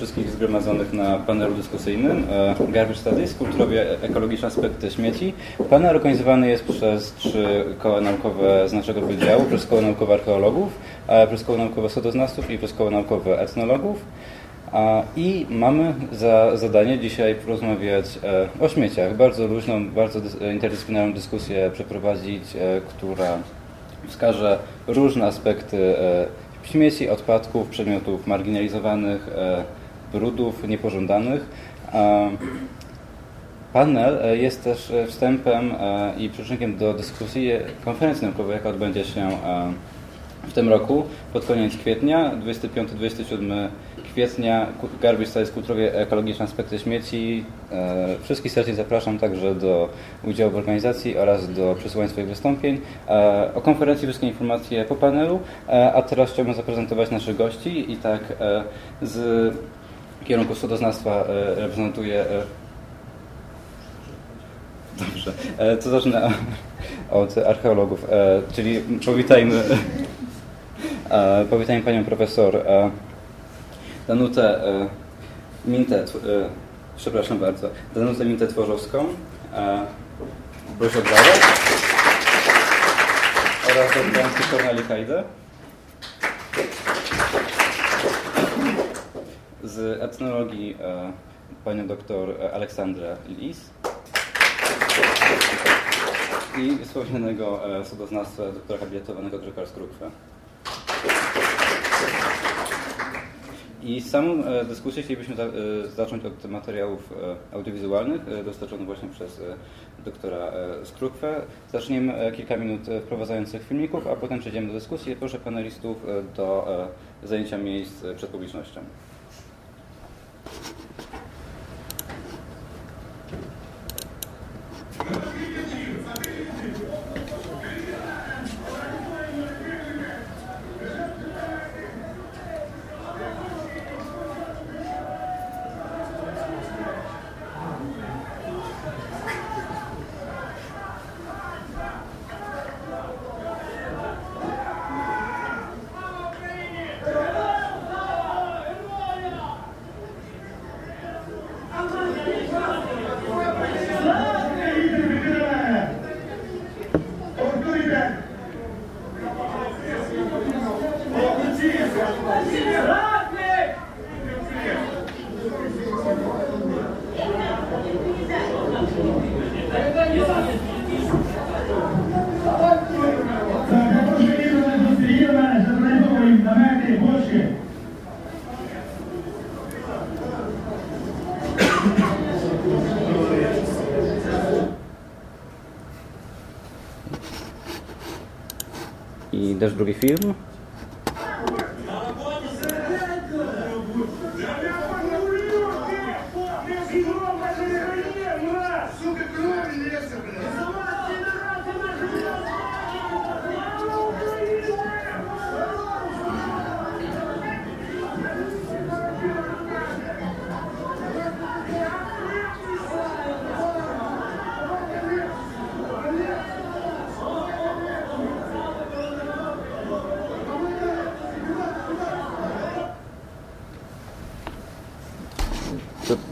wszystkich zgromadzonych na panelu dyskusyjnym e, Garbage Studies, kulturowie ekologiczne aspekty śmieci. Panel organizowany jest przez trzy koła naukowe z naszego wydziału, przez koło naukowe archeologów, e, przez koło naukowe sodoznawców i przez koło naukowe etnologów. I mamy za zadanie dzisiaj porozmawiać e, o śmieciach. Bardzo luźną, bardzo interdyscyplinarną dyskusję przeprowadzić, która wskaże różne aspekty śmieci, odpadków, przedmiotów marginalizowanych, brudów niepożądanych. Panel e, jest też e, wstępem i przyczynkiem do dyskusji konferencji naukowej, jaka odbędzie się w tym roku pod koniec kwietnia, 25-27 kwietnia Garbage Studies Kulturowie Ekologiczne Aspekty Śmieci. E, wszystkich serdecznie zapraszam także do udziału w organizacji oraz do przesłuchania swoich wystąpień. E, o konferencji wszystkie informacje po panelu, e, a teraz chciałbym zaprezentować naszych gości i tak z kierunku sodoznawstwa reprezentuję Dobrze, to zacznę od archeologów, czyli powitajmy, powitajmy panią profesor Danutę e, Mintę, e, przepraszam bardzo, Danutę Mintę Tworzowską, e, Boże Gwarę oraz doktorantkę Korneli Hajdę z etnologii panią doktor Aleksandrę Lis i wspomnianego sodoznawstwa doktora habilitowanego Grzegorza Skrukwa. I samą e, dyskusję chcielibyśmy e, zacząć od materiałów e, audiowizualnych dostarczonych właśnie przez doktora Skrukwę. Zaczniemy kilka minut wprowadzających filmików, a potem przejdziemy do dyskusji. Proszę panelistów do zajęcia miejsc przed publicznością. I też drugi film.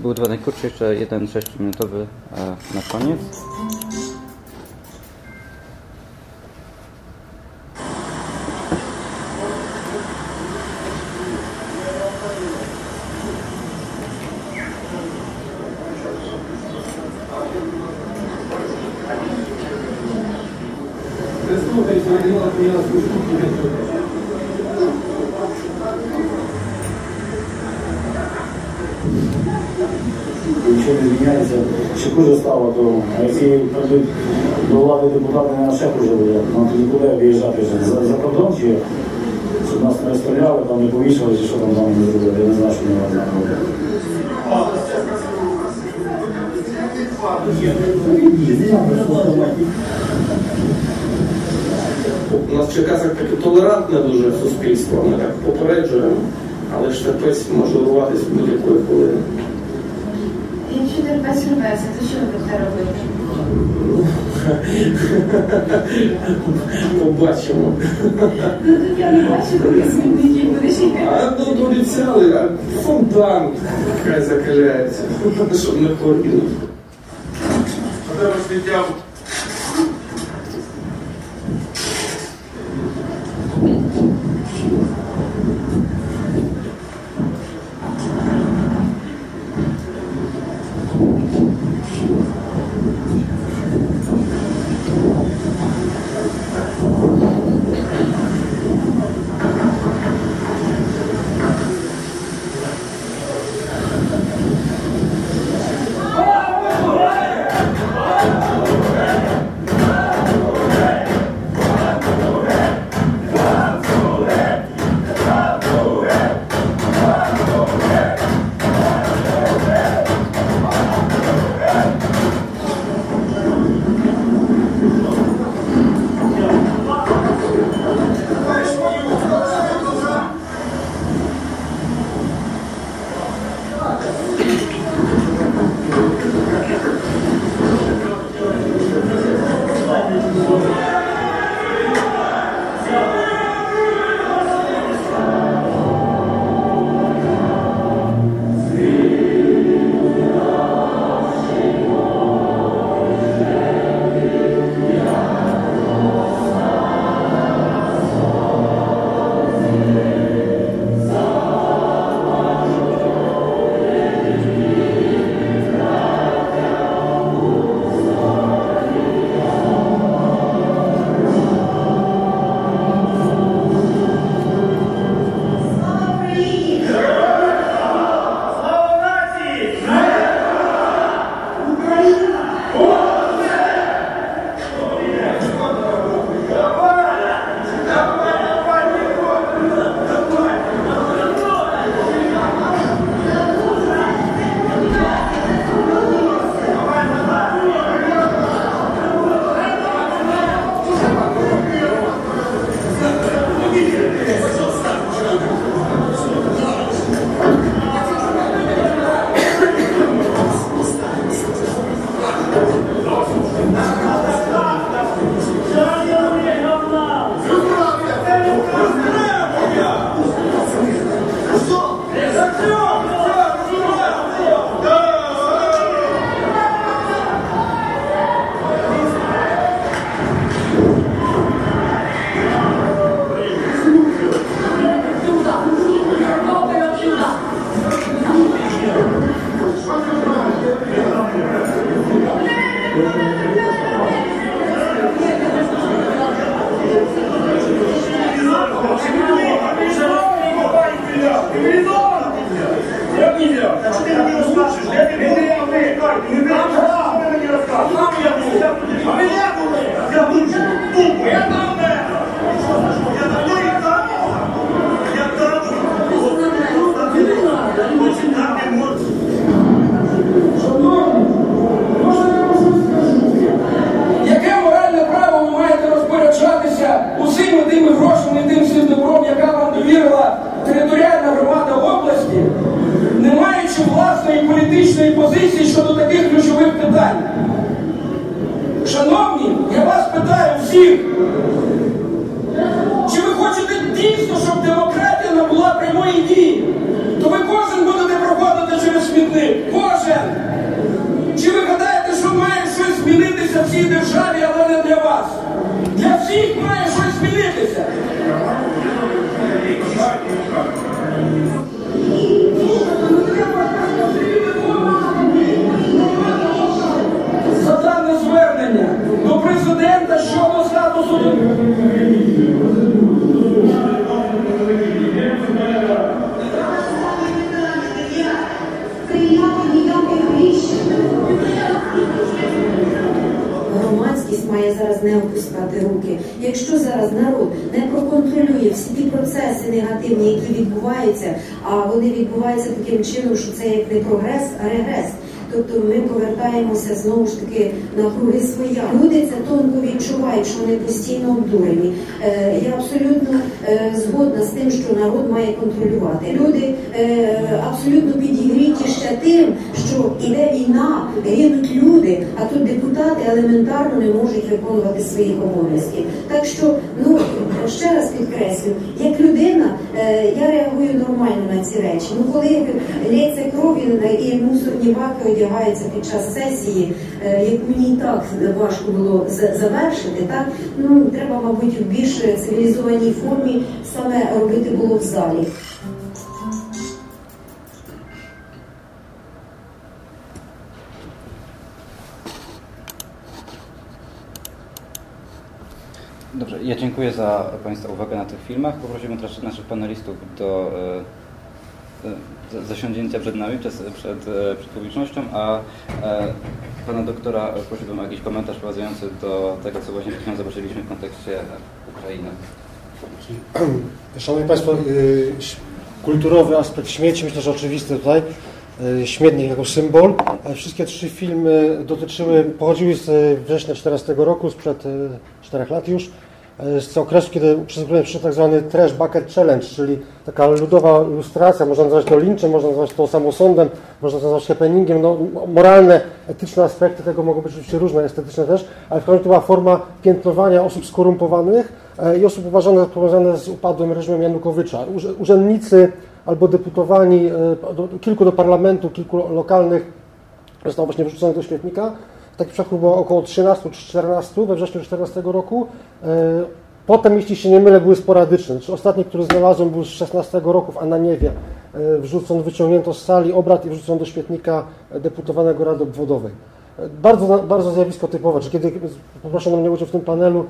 Był dwa najkrótsze, jeszcze jeden 6-minutowy na koniec. суспільство, ми так попереджуємо, але ж терпець може урватися в будь-якої хвилини. Якщо терпець рветься, то що ви будете робити? Ну, побачимо. Ну тут я не бачу, коли змінників А ну, тут обіцяли, а фонтан хай закаляється, щоб не хворіло. А зараз маючи власної політичної позиції щодо таких ключових питань? Шановні, я вас питаю всіх, чи ви хочете дійсно, щоб демократія набула прямої дії? То ви кожен будете проходити через смітник. Кожен! Чи ви гадаєте, що має щось змінитися в цій державі, але не для вас? Для всіх має щось змінитися. Президента щодо статусу. Громадськість має зараз не опускати руки. Якщо зараз народ не проконтролює всі ті процеси негативні, які відбуваються, а вони відбуваються таким чином, що це як не прогрес, а регрес. Тобто ми повертаємося знову ж таки на круги своя. Люди це тонко відчувають, що вони постійно обдурені. Е, я абсолютно е, згодна з тим, що народ має контролювати. Люди е, абсолютно підігріті ще тим, що іде війна, гинуть люди, а тут депутати елементарно не можуть виконувати своїх обов'язків. Так що, ну ще раз підкреслю, як людина, е, я реагую нормально на ці речі. Ну коли лється кров і- і мусорні баки одягаються під час сесії, е, як мені і так важко було завершити, так ну треба, мабуть, в більш цивілізованій формі саме робити було в залі. Ja dziękuję za Państwa uwagę na tych filmach. Poprosimy teraz naszych panelistów do e, e, zasiądzięcia przed nami, przed, przed, przed publicznością, a e, Pana doktora prosiłbym o jakiś komentarz prowadzący do tego, co właśnie zobaczyliśmy w kontekście Ukrainy. Szanowni Państwo, y, kulturowy aspekt śmieci, myślę, że oczywisty tutaj. Y, Śmietnik jako symbol. Wszystkie trzy filmy dotyczyły, pochodziły z września 14 roku, sprzed 4 lat już, z okresu, kiedy przystępowałem przy tak zwany Trash Bucket Challenge, czyli taka ludowa ilustracja, można nazwać to linchem, można nazwać to samosądem, można nazwać happeningiem. No, moralne, etyczne aspekty tego mogą być oczywiście różne, estetyczne też, ale w końcu to była forma piętnowania osób skorumpowanych e, i osób uważanych za powiązane z upadłym reżimem Janukowycza. Urzędnicy albo deputowani, e, kilku do parlamentu, kilku lokalnych zostało właśnie wyrzuconych do śmietnika. Takich przypadków było około 13 czy 14 we wrześniu 2014 roku. E, Potem, jeśli się nie mylę, były sporadyczne. Znaczy, ostatni, który znalazłem, był z 16 roku w Ananiewie. E, Wrzucono, wyciągnięto z sali obrad i wrzucono do śmietnika deputowanego Rady Obwodowej. E, Bardzo, bardzo zjawisko typowe, że kiedy poproszono mnie udział w tym panelu,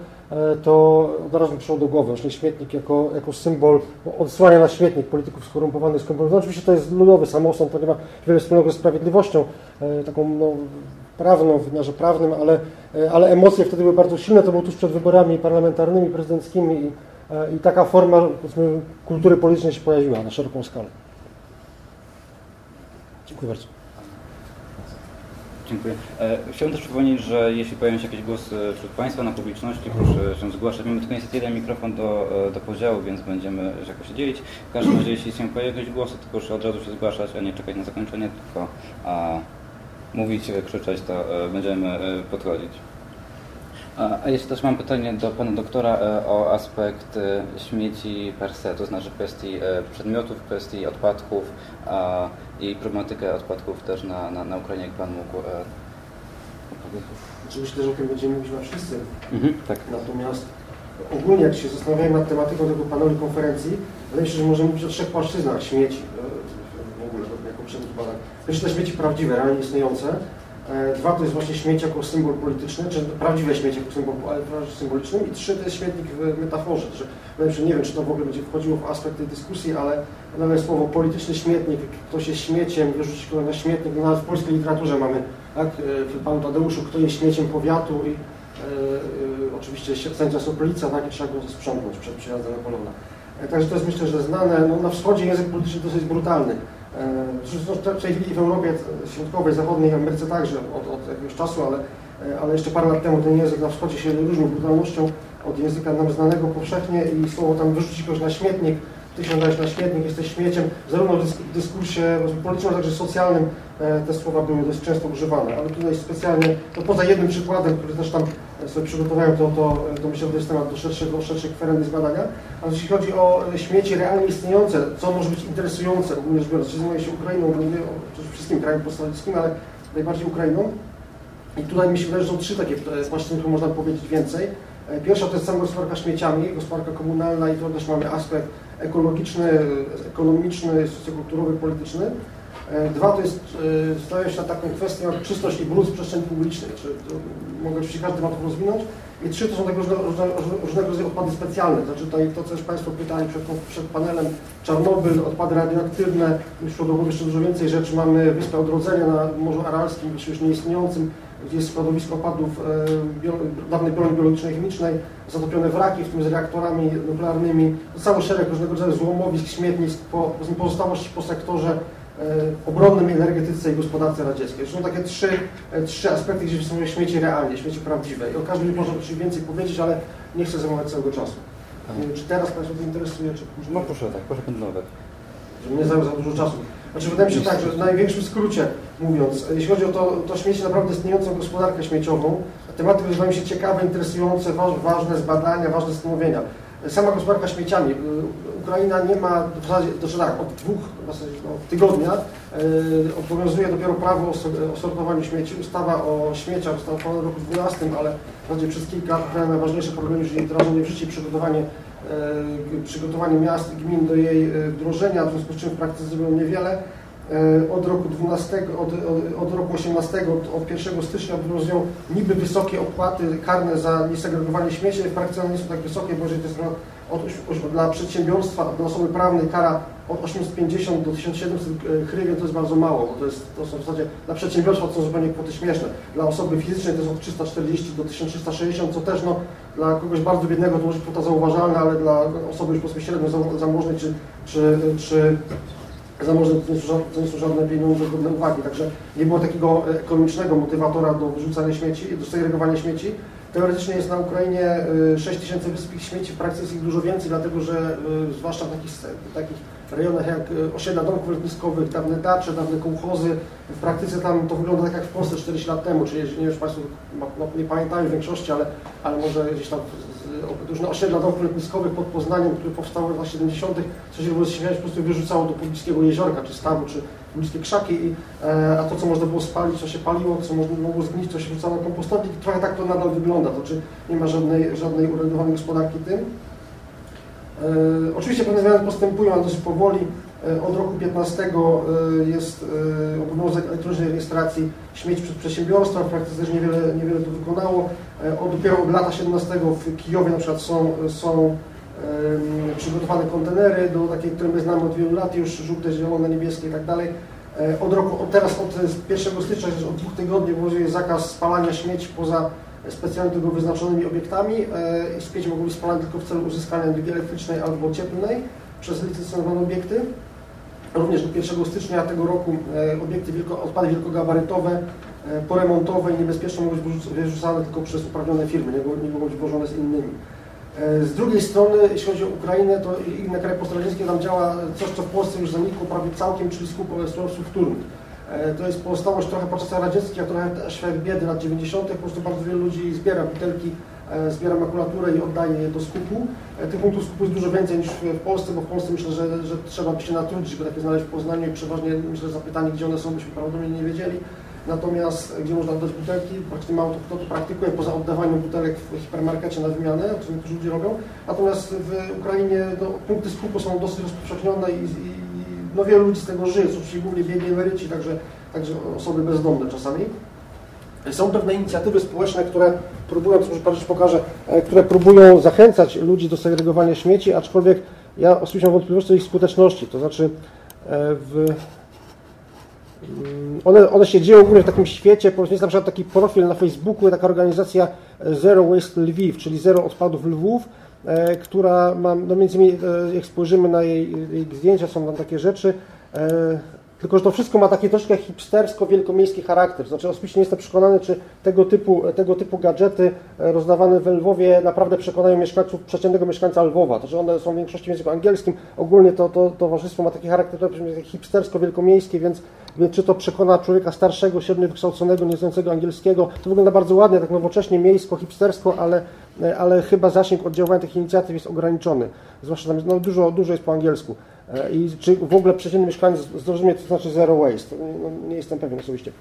to od razu mi przyszło do głowy właśnie śmietnik jako, jako symbol odsyłania na śmietnik polityków skorumpowanych, skorumpowanych. No, oczywiście to jest ludowy samosąd, to nie ma wiele wspólnego z sprawiedliwością, taką no, prawną, w wymiarze prawnym, ale, e, ale emocje wtedy były bardzo silne, to było tuż przed wyborami parlamentarnymi, prezydenckimi i, e, i taka forma kultury politycznej się pojawiła na szeroką skalę. Dziękuję bardzo. Dziękuję. E, Chciałbym też przypomnieć, że jeśli pojawią się jakieś głosy wśród Państwa na publiczności, proszę się zgłaszać. Mamy tylko niestety jeden mikrofon do, do podziału, więc będziemy się jakoś dzielić. W każdym razie, jeśli się pojawią jakieś głosy, to proszę od razu się zgłaszać, a nie czekać na zakończenie, tylko a, mówić, e, krzyczeć, to e, będziemy e, podchodzić. A jeszcze też mam pytanie do Pana doktora o aspekt śmieci per se, to znaczy kwestii przedmiotów, kwestii odpadków i problematykę odpadków też na, na, na Ukrainie, jak Pan mógł opowiedzieć. Znaczy, myślę, że o tym będziemy mówić na wszyscy. Mhm, tak. Natomiast ogólnie jak się zastanawiałem nad tematyką tego panelu konferencji, wydaje mi się, że możemy mówić o trzech płaszczyznach śmieci e, przedmiot badań. To śmieci prawdziwe, realnie istniejące. E, Dwa to jest właśnie śmieć jako symbol polityczny, czy prawdziwe śmieci jako symbol ale symboliczny. I trzy to jest śmietnik w metaforze. Że, mi się, nie wiem, czy to w ogóle będzie wchodziło w aspekt tej dyskusji, ale nawet słowo polityczny śmietnik, ktoś jest śmieciem, wyrzucić kogoś na śmietnik, no nawet w polskiej literaturze mamy, tak, e, w Panu Tadeuszu, kto jest śmieciem powiatu i e, e, oczywiście sędzia Soplica, tak, i trzeba go sprzątnąć przed przyjazdem Napoleona. E, Także to jest myślę, że znane. No, na wschodzie język polityczny dosyć brutalny. W tej chwili w Europie Środkowej, Zachodniej, Ameryce także od, od jakiegoś czasu, ale, e, ale jeszcze parę lat temu ten język na wschodzie się różnił brutalnością od języka nam znanego powszechnie i słowo tam wyrzucić kogoś na śmietnik, ty się dałeś na śmietnik, jesteś śmieciem. Zarówno w dysk- dyskursie politycznym, jak także socjalnym e, te słowa były dość często używane, ale tutaj specjalnie, no poza jednym przykładem, który też tam sobie przygotowałem, to, to, to myślę, że to jest temat do szerszego, szerszej kwerendy zbadania. Ale jeśli chodzi o e, śmieci realnie istniejące, co może być interesujące, rzecz biorąc, czy zajmuję się Ukrainą, bo mówię o wszystkim krajem postsowieckim, ale najbardziej Ukrainą. I tutaj mi się wydaje, że są trzy takie e, płaszczyzny, które można powiedzieć więcej. E, Pierwsza to jest sama gospodarka śmieciami, gospodarka komunalna i to też mamy aspekt ekologiczny, e, ekonomiczny, socjokulturowy, polityczny. E, Dwa to jest, e, staje się taką kwestią jak czystość i brud w przestrzeni publicznej. Czy to, mogę oczywiście każdy temat rozwinąć. I trzy to są tego różne, różne, różnego rodzaju odpady specjalne. Znaczy tutaj to, co już Państwo pytali przed, przed panelem, Czarnobyl, odpady radioaktywne, już do jeszcze dużo więcej rzeczy. Mamy Wyspę Odrodzenia na Morzu Aralskim, już nieistniejącym, gdzie jest składowisko odpadów e, bio, dawnej broni biologicznej, chemicznej, zatopione wraki, w tym z reaktorami nuklearnymi, cały szereg różnego rodzaju złomowisk, śmietnisk, po, pozostałości po sektorze e, obronnym, energetyce i gospodarce radzieckiej. To są takie trzy, e, trzy aspekty, gdzie są śmieci realnie, śmieci prawdziwe. I o każdym można oczywiście więcej powiedzieć, ale nie chcę zajmować całego czasu. Wiem, czy teraz Państwa to interesuje, czy później, No proszę tak, proszę kontynuować. żeby nie zajął za dużo czasu. Znaczy wydaje mi się tak, że w największym skrócie mówiąc, jeśli chodzi o to, to śmieci, naprawdę istniejącą gospodarkę śmieciową, tematy wydają mi się ciekawe, interesujące, ważne zbadania, ważne stanowienia. Sama gospodarka śmieciami. Ukraina nie ma, w zasadzie, znaczy tak, od dwóch w zasadzie, no, tygodnia yy, obowiązuje dopiero prawo o sortowaniu śmieci. Ustawa o śmieciach uchwalona w roku 2012, ale w zasadzie przez kilka najważniejsze problemy, czyli wdrażanie w życie przygotowanie, przygotowanie miast i gmin do jej wdrożenia, w związku z czym w praktyce zrobiono niewiele. E, od roku 12, od, od, od roku 18, od, od 1 stycznia obowiązują niby wysokie opłaty karne za niesegregowanie śmieci, w praktyce one nie są tak wysokie, bo jeżeli to jest od, dla przedsiębiorstwa, dla osoby prawnej kara od 850 do 1700 hrywien to jest bardzo mało, bo to, jest, to są w zasadzie dla przedsiębiorstwa to są zupełnie kwoty śmieszne. Dla osoby fizycznej to jest od 340 do 1360, co też no, dla kogoś bardzo biednego to może kwota zauważalna, ale dla osoby już powiedzmy średnio zamożnej czy, czy, czy zamożne to nie, są, to nie są żadne pieniądze godne uwagi, także nie było takiego ekonomicznego motywatora do wyrzucania śmieci, do segregowania śmieci. Teoretycznie jest na Ukrainie 6 tysięcy wyspich śmieci, w praktyce jest ich dużo więcej, dlatego że zwłaszcza w takich, takich rejonach jak osiedla domków letniskowych, dawne dacze, dawne kołchozy, w praktyce tam to wygląda tak jak w Polsce 40 lat temu, czyli nie wiem, czy Państwo no, nie pamiętają w większości, ale, ale może gdzieś tam różne osiedla domków letniskowych pod Poznaniem, które powstały w latach 70., co się śmiać po prostu wyrzucało do pobliskiego jeziorka, czy stawu, czy bliskie krzaki, i, e, a to, co można było spalić, co się paliło, co mogło zgnić, to się wrzucało na kompostownik. Trochę tak to nadal wygląda, to znaczy nie ma żadnej, żadnej uregulowanej gospodarki tym. E, oczywiście pewne zmiany postępują, ale dosyć powoli. E, od roku 15 e, jest obowiązek elektronicznej rejestracji śmieci przez przedsiębiorstwa, w praktyce też niewiele, niewiele to wykonało. Od, dopiero lata 17 w Kijowie na przykład są, są przygotowane kontenery, do takiej, które my znamy od wielu lat już, żółte, zielone, niebieskie i tak dalej. Od roku, od teraz od 1 stycznia, od dwóch tygodni obowiązuje zakaz spalania śmieci poza specjalnie tego wyznaczonymi obiektami i śmieci mogą być spalane tylko w celu uzyskania energii elektrycznej albo cieplnej przez licencjonowane obiekty. Również do 1 stycznia tego roku e, obiekty wielko, odpady wielkogabarytowe, e, poremontowe i niebezpieczne mogą być wyrzucane tylko przez uprawnione firmy, nie, nie mogą być włożone z innymi. E, z drugiej strony, jeśli chodzi o Ukrainę, to inne kraje postradzieckie tam działa coś, co w Polsce już zanikło prawie całkiem, czyli skup surowców wtórnych. To jest pozostałość trochę po czasach radzieckich, a trochę świat biedy lat 90. Po prostu bardzo wielu ludzi zbiera butelki E, zbiera makulaturę i oddaje je do skupu. E, tych punktów skupu jest dużo więcej niż w Polsce, bo w Polsce myślę, że, że trzeba by się natrudzić, żeby takie znaleźć w Poznaniu i przeważnie myślę zapytanie, gdzie one są, byśmy prawdopodobnie nie wiedzieli. Natomiast gdzie można oddać butelki, praktycznie mało kto to praktykuje, poza oddawaniem butelek w hipermarkecie na wymianę, co niektórzy ludzie robią. Natomiast w Ukrainie no, punkty skupu są dosyć rozpowszechnione i, i no, wielu ludzi z tego żyje, są oczywiście głównie biegli emeryci, także, także osoby bezdomne czasami. Są pewne inicjatywy społeczne, które próbują, co może pokażę, e, które próbują zachęcać ludzi do segregowania śmieci, aczkolwiek ja osobiście mam wątpliwości co ich skuteczności. To znaczy, e, w, one, one się dzieją ogólnie w takim świecie, jest na przykład taki profil na Facebooku, taka organizacja e, Zero Waste Lviv, czyli Zero Odpadów Lwów, która ma, no między innymi jak spojrzymy na jej, jej zdjęcia, są tam takie rzeczy, tylko, że to wszystko ma taki troszkę hipstersko-wielkomiejski charakter. Znaczy, osobiście nie jestem przekonany, czy tego typu, tego typu gadżety e, rozdawane w Lwowie naprawdę przekonają mieszkańców, przeciętnego mieszkańca Lwowa. To, że one są w większości w języku angielskim. Ogólnie to, to towarzystwo ma taki charakter hipstersko-wielkomiejski, więc, więc czy to przekona człowieka starszego, średnio wykształconego, nie znającego angielskiego, to wygląda bardzo ładnie, tak nowocześnie, miejsko, hipstersko, ale, ale chyba zasięg oddziaływania tych inicjatyw jest ograniczony. Zwłaszcza tam no, dużo, dużo jest po angielsku. E, I czy w ogóle przeciętny mieszkaniec zrozumie, co znaczy zero waste? No, nie jestem pewien osobiście.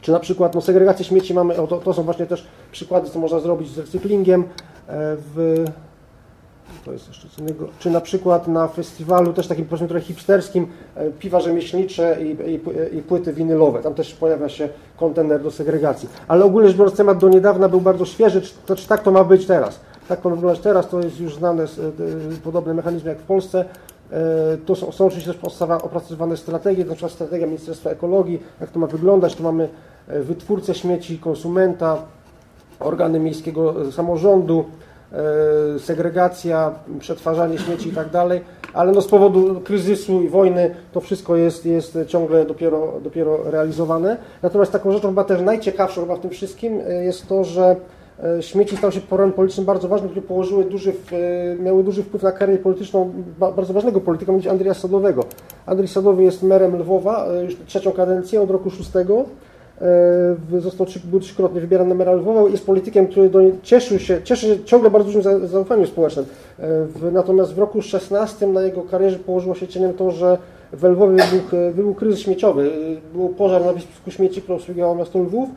Czy na przykład no, segregację śmieci mamy, to, to są właśnie też przykłady, co można zrobić z recyklingiem e, w to jest jeszcze co innego. Czy na przykład na festiwalu też takim powiedzmy trochę hipsterskim e, piwa rzemieślnicze i, i, i, płyty winylowe. Tam też pojawia się kontener do segregacji. Ale ogólnie rzecz biorąc temat do niedawna był bardzo świeży. Czy, to, czy tak to ma być teraz? Tak to ma wyglądać teraz, to jest już znane podobne mechanizmy jak w Polsce. E, tu są, są oczywiście też opracowywane strategie, na przykład strategia Ministerstwa Ekologii, jak to ma wyglądać. Tu mamy e, wytwórcę śmieci, konsumenta, organy miejskiego samorządu, e, segregacja, przetwarzanie śmieci i tak dalej, ale no z powodu kryzysu i wojny to wszystko jest, jest ciągle dopiero, dopiero realizowane. Natomiast taką rzeczą chyba też najciekawszą chyba w tym wszystkim jest to, że e, śmieci stały się porem politycznym bardzo ważnym, które położyły duży, e, miały duży wpływ na karierę polityczną bardzo ważnego polityka, mianowicie Andrija Sadowego. Andrzej Sadowy jest merem Lwowa już trzecią kadencję od roku szóstego. Został był trzykrotnie wybierany na Lwowa. Jest politykiem, który do cieszył się, cieszy się ciągle bardzo dużym zaufaniem społecznym. Natomiast w roku 16 na jego karierze położyło się cieniem to, że w Lwowie wybuchł, wybuchł kryzys śmieciowy. Był pożar na wysypisku śmieci, które obsługiwało miasto Lwów.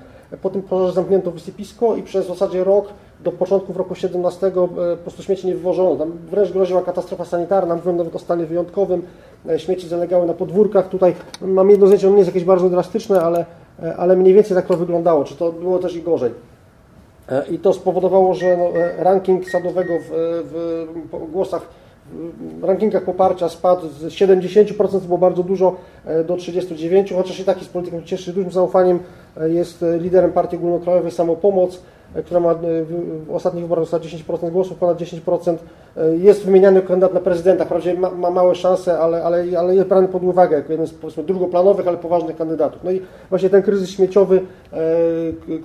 Po tym pożarze zamknięto wysypisko i przez w zasadzie rok do początku w roku 17 e, po prostu śmieci nie wywożono. Tam wręcz groziła katastrofa sanitarna, mówiłem nawet o stanie wyjątkowym. E, śmieci zalegały na podwórkach. Tutaj mam jedno zdjęcie, ono nie jest jakieś bardzo drastyczne, ale, e, ale mniej więcej tak to wyglądało. Czy to było też i gorzej. I to spowodowało, że no, ranking sadowego w, w głosach w rankingach poparcia spadł z 70%, to było bardzo dużo, do 39%, chociaż i taki z polityką cieszy dużym zaufaniem, jest liderem partii ogólnokrajowej Samopomoc, E, która ma e, w ostatnich wyborach dostała 10% głosów, ponad 10%, e, jest wymieniany kandydat na prezydenta, wprawdzie ma, ma, małe szanse, ale, ale, ale jest brany pod uwagę jako jeden z powiedzmy drugoplanowych, ale poważnych kandydatów. No i właśnie ten kryzys śmieciowy,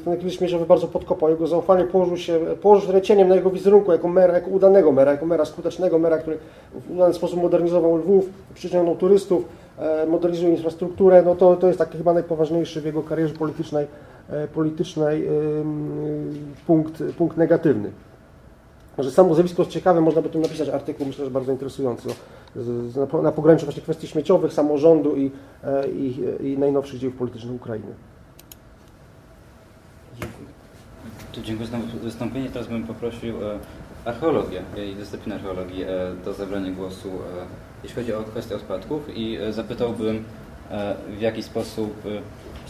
ten kryzys śmieciowy bardzo podkopał jego zaufanie, położył się, położył cieniem na jego wizerunku jako mera, jako udanego mera, jako mera skutecznego mera, który w udany sposób modernizował Lwów, przyciągnął turystów, modernizuje infrastrukturę, no to, to jest taki chyba najpoważniejszy w jego karierze politycznej E, politycznej punkt, punkt negatywny. Że samo zjawisko jest ciekawe, można by tu napisać artykuł, myślę, że bardzo interesujący, na, na pograniczu właśnie kwestii śmieciowych, samorządu i, e, i, i najnowszych dziejów politycznych Ukrainy. Dziękuję. To dziękuję za wystąpienie. Teraz bym poprosił e, archeologię i dyscyplinę archeologii do zabrania głosu, jeśli chodzi o kwestię odpadków i zapytałbym, w jaki sposób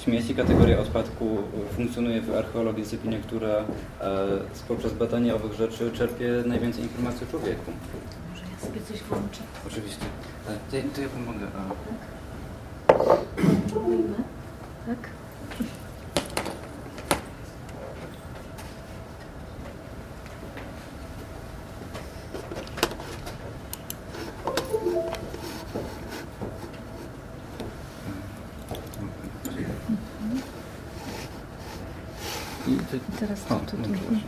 śmieci kategoria odpadku funkcjonuje w archeologii dyscyplinie, która e, poprzez badanie owych rzeczy czerpie najwięcej informacji o człowieku. Może ja sobie coś włączę? Oczywiście. E, to, to ja pomogę. Tak? teraz to, to, to.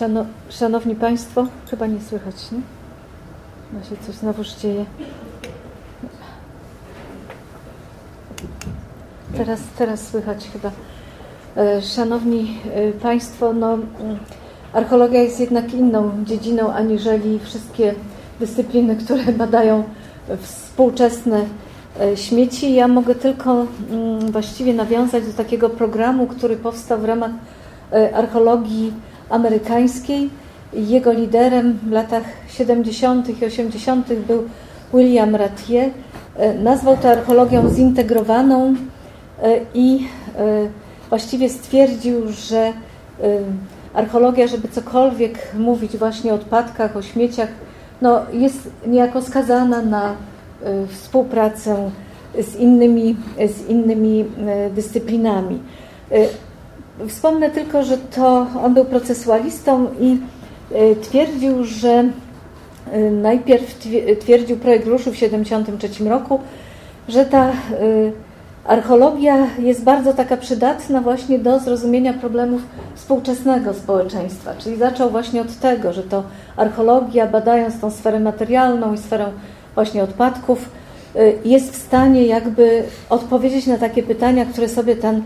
Szano, szanowni Państwo, chyba nie słychać, nie? Ma się coś znowu dzieje. Teraz, teraz słychać chyba. E, szanowni e, Państwo, no Archeologia jest jednak inną dziedziną aniżeli wszystkie dyscypliny, które badają współczesne e, śmieci. Ja mogę tylko mm, właściwie nawiązać do takiego programu, który powstał w ramach e, archeologii amerykańskiej. Jego liderem w latach 70. i 80. był William Ratier. E, nazwał to archeologią zintegrowaną i właściwie stwierdził, że archeologia, żeby cokolwiek mówić właśnie o odpadkach, o śmieciach, no jest niejako skazana na y, współpracę z innymi, z innymi y, dyscyplinami. Y, wspomnę tylko, że to on był procesualistą i twierdził, że najpierw twierdził projekt ruszył w 1973 roku, że ta Archeologia jest bardzo taka przydatna właśnie do zrozumienia problemów współczesnego społeczeństwa, czyli zaczął właśnie od tego, że to archeologia, badając tą sferę materialną i sferę właśnie odpadków, y, jest w stanie jakby odpowiedzieć na takie pytania, które sobie ten y,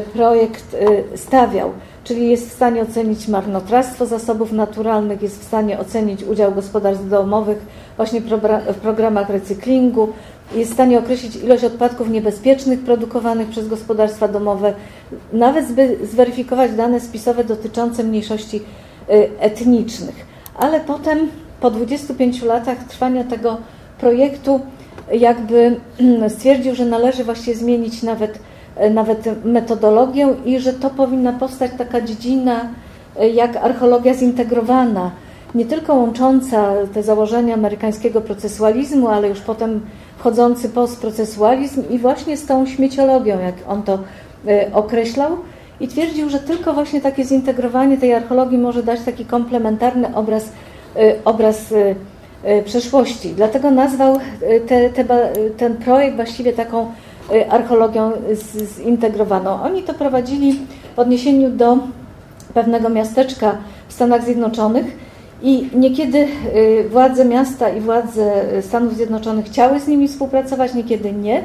projekt y, stawiał. Czyli jest w stanie ocenić marnotrawstwo zasobów naturalnych, jest w stanie ocenić udział gospodarstw domowych właśnie w programach recyklingu, jest w stanie określić ilość odpadków niebezpiecznych produkowanych przez gospodarstwa domowe, nawet zweryfikować dane spisowe dotyczące mniejszości y, etnicznych. Ale potem, po 25 latach trwania tego projektu, jakby mm, stwierdził, że należy właśnie zmienić nawet, y, nawet metodologię i że to powinna powstać taka dziedzina y, jak archeologia zintegrowana, nie tylko łącząca te założenia amerykańskiego procesualizmu, ale już potem wchodzący postprocesualizm i właśnie z tą śmieciologią, jak on to e, określał. I twierdził, że tylko właśnie takie zintegrowanie tej archeologii może dać taki komplementarny obraz obraz przeszłości. Dlatego nazwał te, te, ten projekt właściwie taką archeologią zintegrowaną. Oni to prowadzili w odniesieniu do pewnego miasteczka w Stanach Zjednoczonych i niekiedy władze miasta i władze Stanów Zjednoczonych chciały z nimi współpracować, niekiedy nie.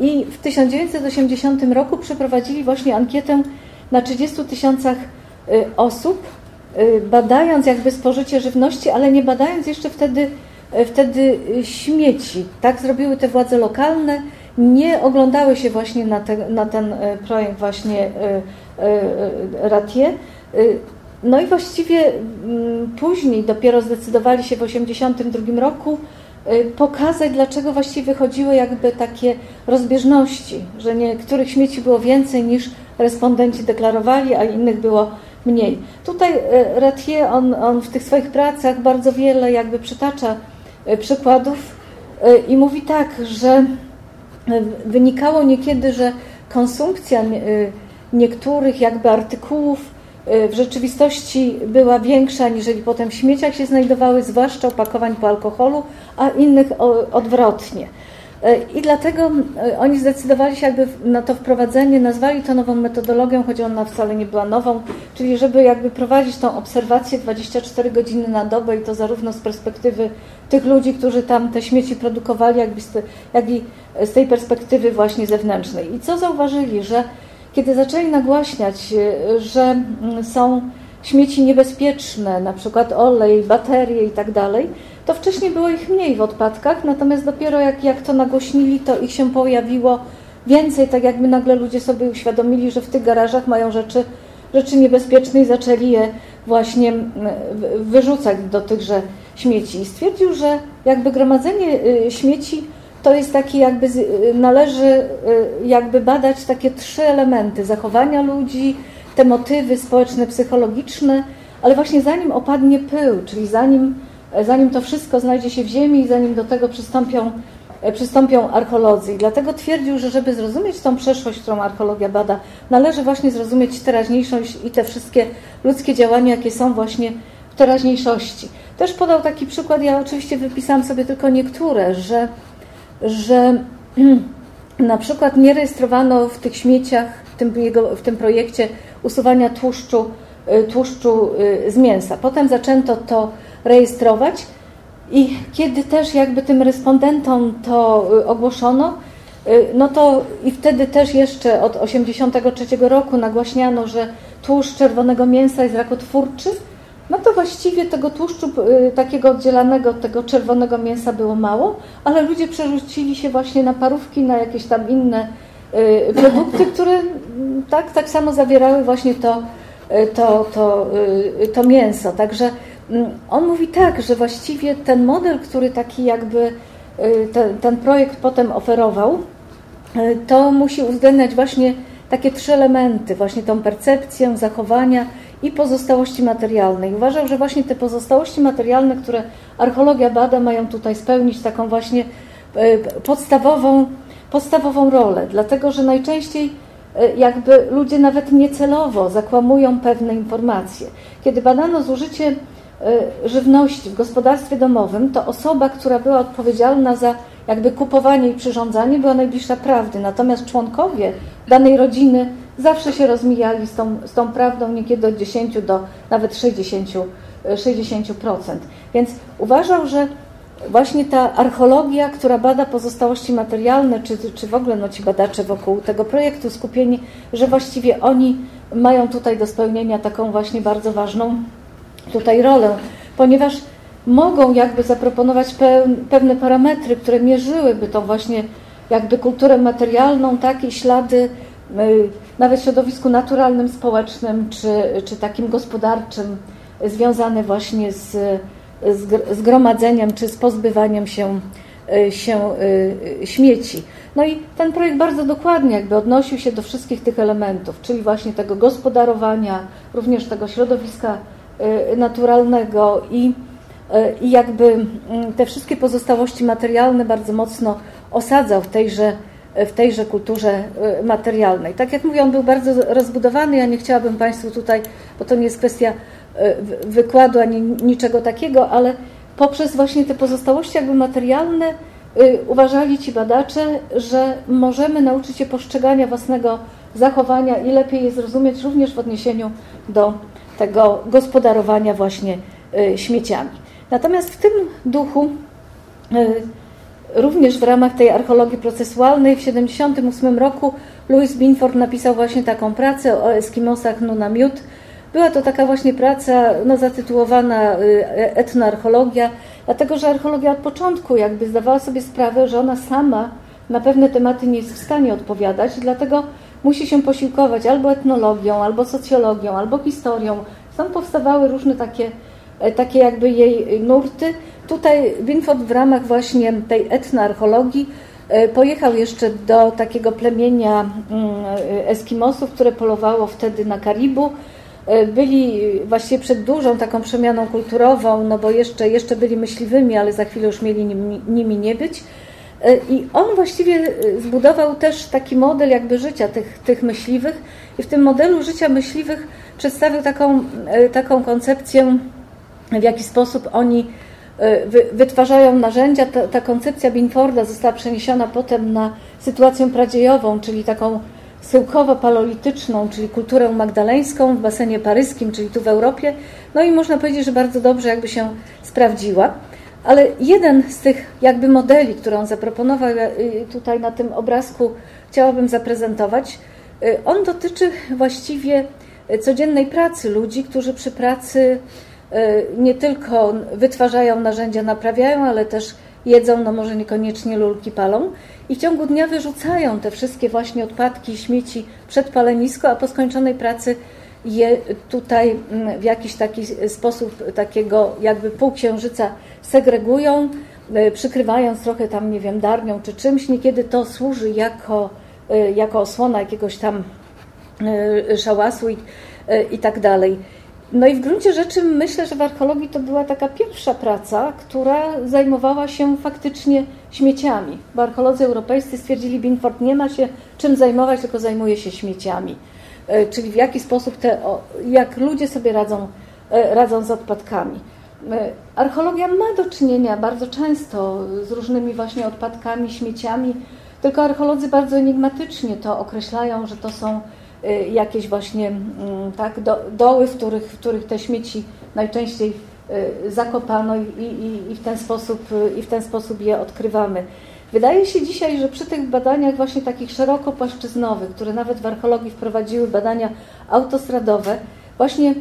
I w 1980 roku przeprowadzili właśnie ankietę na 30 tysiącach y, osób, y, badając jakby spożycie żywności, ale nie badając jeszcze wtedy, y, wtedy śmieci. Tak zrobiły te władze lokalne, nie oglądały się właśnie na, te, na ten projekt właśnie Ratie. No i właściwie mm, później dopiero zdecydowali się w 1982 roku Y, pokazać, dlaczego właściwie wychodziły jakby takie rozbieżności, że niektórych śmieci było więcej niż respondenci deklarowali, a innych było mniej. Tutaj y, Ratier, on, on w tych swoich pracach bardzo wiele jakby przytacza y, przykładów i mówi tak, że wynikało niekiedy, że konsumpcja niektórych jakby artykułów w rzeczywistości była większa, niżeli potem w śmieciach się znajdowały, zwłaszcza opakowań po alkoholu, a innych odwrotnie. Y, I dlatego y, oni zdecydowali się jakby na to wprowadzenie, nazwali to nową metodologią, choć ona wcale nie była nową, czyli żeby jakby prowadzić tą obserwację 24 godziny na dobę i to zarówno z perspektywy tych ludzi, którzy tam te śmieci produkowali, jak i z tej perspektywy właśnie zewnętrznej. I co zauważyli, że kiedy zaczęli nagłaśniać, y, że mm, są śmieci niebezpieczne, na przykład olej, baterie i tak to wcześniej było ich mniej w odpadkach, natomiast dopiero jak, jak to nagłośnili, to ich się pojawiło więcej, tak jakby nagle ludzie sobie uświadomili, że w tych garażach mają rzeczy, rzeczy niebezpieczne i zaczęli je właśnie mm, wyrzucać do tychże śmieci. I stwierdził, że jakby gromadzenie y, śmieci to jest taki jakby, y, należy y, jakby badać takie trzy elementy zachowania ludzi, te motywy społeczne, psychologiczne, ale właśnie zanim opadnie pył, czyli zanim, zanim to wszystko znajdzie się w ziemi i zanim do tego przystąpią, e, przystąpią archeolodzy. I dlatego twierdził, że żeby zrozumieć tą przeszłość, którą archeologia bada, należy właśnie zrozumieć teraźniejszość i te wszystkie ludzkie działania, jakie są właśnie w teraźniejszości. Też podał taki przykład, ja oczywiście wypisałam sobie tylko niektóre, że że na przykład nie rejestrowano w tych śmieciach, w tym, jego, w tym projekcie usuwania tłuszczu, y, tłuszczu y, z mięsa. Potem zaczęto to rejestrować i kiedy też jakby tym respondentom to y, ogłoszono, no to i wtedy też jeszcze od 1983 roku nagłaśniano, że tłuszcz czerwonego mięsa jest rakotwórczy, no to właściwie tego tłuszczu y, takiego oddzielanego od tego czerwonego mięsa było mało, ale ludzie przerzucili się właśnie na parówki, na jakieś tam inne y, produkty, które mm, tak, tak samo zawierały właśnie to, y, to, to, to mięso. Także mm, on mówi tak, że właściwie ten model, który taki jakby ten, ten projekt potem oferował, to musi uwzględniać właśnie takie trzy elementy, właśnie tą percepcję, zachowania i pozostałości materialne. I uważał, że właśnie te pozostałości materialne, które archeologia bada, mają tutaj spełnić taką właśnie e, podstawową, podstawową rolę, dlatego że najczęściej e, jakby ludzie nawet niecelowo zakłamują pewne informacje. Kiedy badano zużycie e, żywności w gospodarstwie domowym, to osoba, która była odpowiedzialna za jakby kupowanie i przyrządzanie była najbliższa prawdy, natomiast członkowie danej rodziny zawsze się rozmijali z tą, z tą prawdą, niekiedy od 10 do nawet 60%. 60%. Więc uważał, że właśnie ta archeologia, która bada pozostałości materialne, czy, czy w ogóle no, ci badacze wokół tego projektu skupieni, że właściwie oni mają tutaj do spełnienia taką właśnie bardzo ważną tutaj rolę, ponieważ mogą jakby zaproponować pewne parametry, które mierzyłyby tą właśnie jakby kulturę materialną, takie ślady nawet w środowisku naturalnym, społecznym czy, czy takim gospodarczym, związane właśnie z, z zgromadzeniem czy z pozbywaniem się, y, się y, śmieci. No i ten projekt bardzo dokładnie jakby odnosił się do wszystkich tych elementów, czyli właśnie tego gospodarowania, również tego środowiska y, naturalnego i, i jakby mm, te wszystkie pozostałości materialne bardzo mocno osadzał w tejże w tejże kulturze y, materialnej. Tak jak mówię, on był bardzo rozbudowany. Ja nie chciałabym Państwu tutaj, bo to nie jest kwestia wykładu ani niczego takiego, ale poprzez właśnie te pozostałości jakby materialne uważali ci badacze, że możemy nauczyć się postrzegania własnego zachowania i lepiej je zrozumieć również w odniesieniu do tego gospodarowania właśnie śmieciami. Natomiast w tym duchu również w ramach tej archeologii procesualnej w 1978 roku Louis Binford napisał właśnie taką pracę o Eskimosach Nunamiut. Była to taka właśnie praca no, zatytułowana y, etnoarcheologia, dlatego że archeologia od początku jakby zdawała sobie sprawę, że ona sama na pewne tematy nie jest w stanie odpowiadać, dlatego musi się posiłkować albo etnologią, albo socjologią, albo historią. Tam powstawały różne takie, takie jakby jej nurty. Tutaj Binford w ramach właśnie tej etnoarcheologii e, pojechał jeszcze do takiego plemienia mm, Eskimosów, które polowało wtedy na Karibu. E, byli właściwie przed dużą taką przemianą kulturową, no bo jeszcze, jeszcze byli myśliwymi, ale za chwilę już mieli nimi, nimi nie być. E, I on właściwie zbudował też taki model jakby życia tych, tych myśliwych i w tym modelu życia myśliwych przedstawił taką, taką koncepcję, w jaki sposób oni E, wytwarzają narzędzia. Ta, ta, koncepcja Binforda została przeniesiona potem na sytuację pradziejową, czyli taką syłkowo-palolityczną, czyli kulturę magdaleńską w basenie paryskim, czyli tu w Europie. No i można powiedzieć, że bardzo dobrze jakby się sprawdziła. Ale jeden z tych jakby modeli, który on zaproponował tutaj na tym obrazku chciałabym zaprezentować, e, on dotyczy właściwie codziennej pracy ludzi, którzy przy pracy nie tylko wytwarzają narzędzia, naprawiają, ale też jedzą, no może niekoniecznie lulki palą i w ciągu dnia wyrzucają te wszystkie właśnie odpadki, śmieci przed palenisko, a po skończonej pracy je tutaj mm, w jakiś taki sposób takiego jakby półksiężyca segregują, e, przykrywając trochę tam, nie wiem, darnią czy czymś. Niekiedy to służy jako, e, jako osłona jakiegoś tam szałasu i, i tak dalej. No i w gruncie rzeczy myślę, że w archeologii to była taka pierwsza praca, która zajmowała się faktycznie śmieciami. Bo archeolodzy europejscy stwierdzili, Binford nie ma się czym zajmować, tylko zajmuje się śmieciami. E, czyli w jaki sposób te, jak ludzie sobie radzą, e, radzą z odpadkami. E, archeologia ma do czynienia bardzo często z różnymi właśnie odpadkami, śmieciami, tylko archeolodzy bardzo enigmatycznie to określają, że to są jakieś właśnie mm, tak, do, doły, w których, w których te śmieci najczęściej y, zakopano i, i, i, w ten sposób, y, i w ten sposób je odkrywamy. Wydaje się dzisiaj, że przy tych badaniach właśnie takich szerokopłaszczyznowych, które nawet w archeologii wprowadziły badania autostradowe, właśnie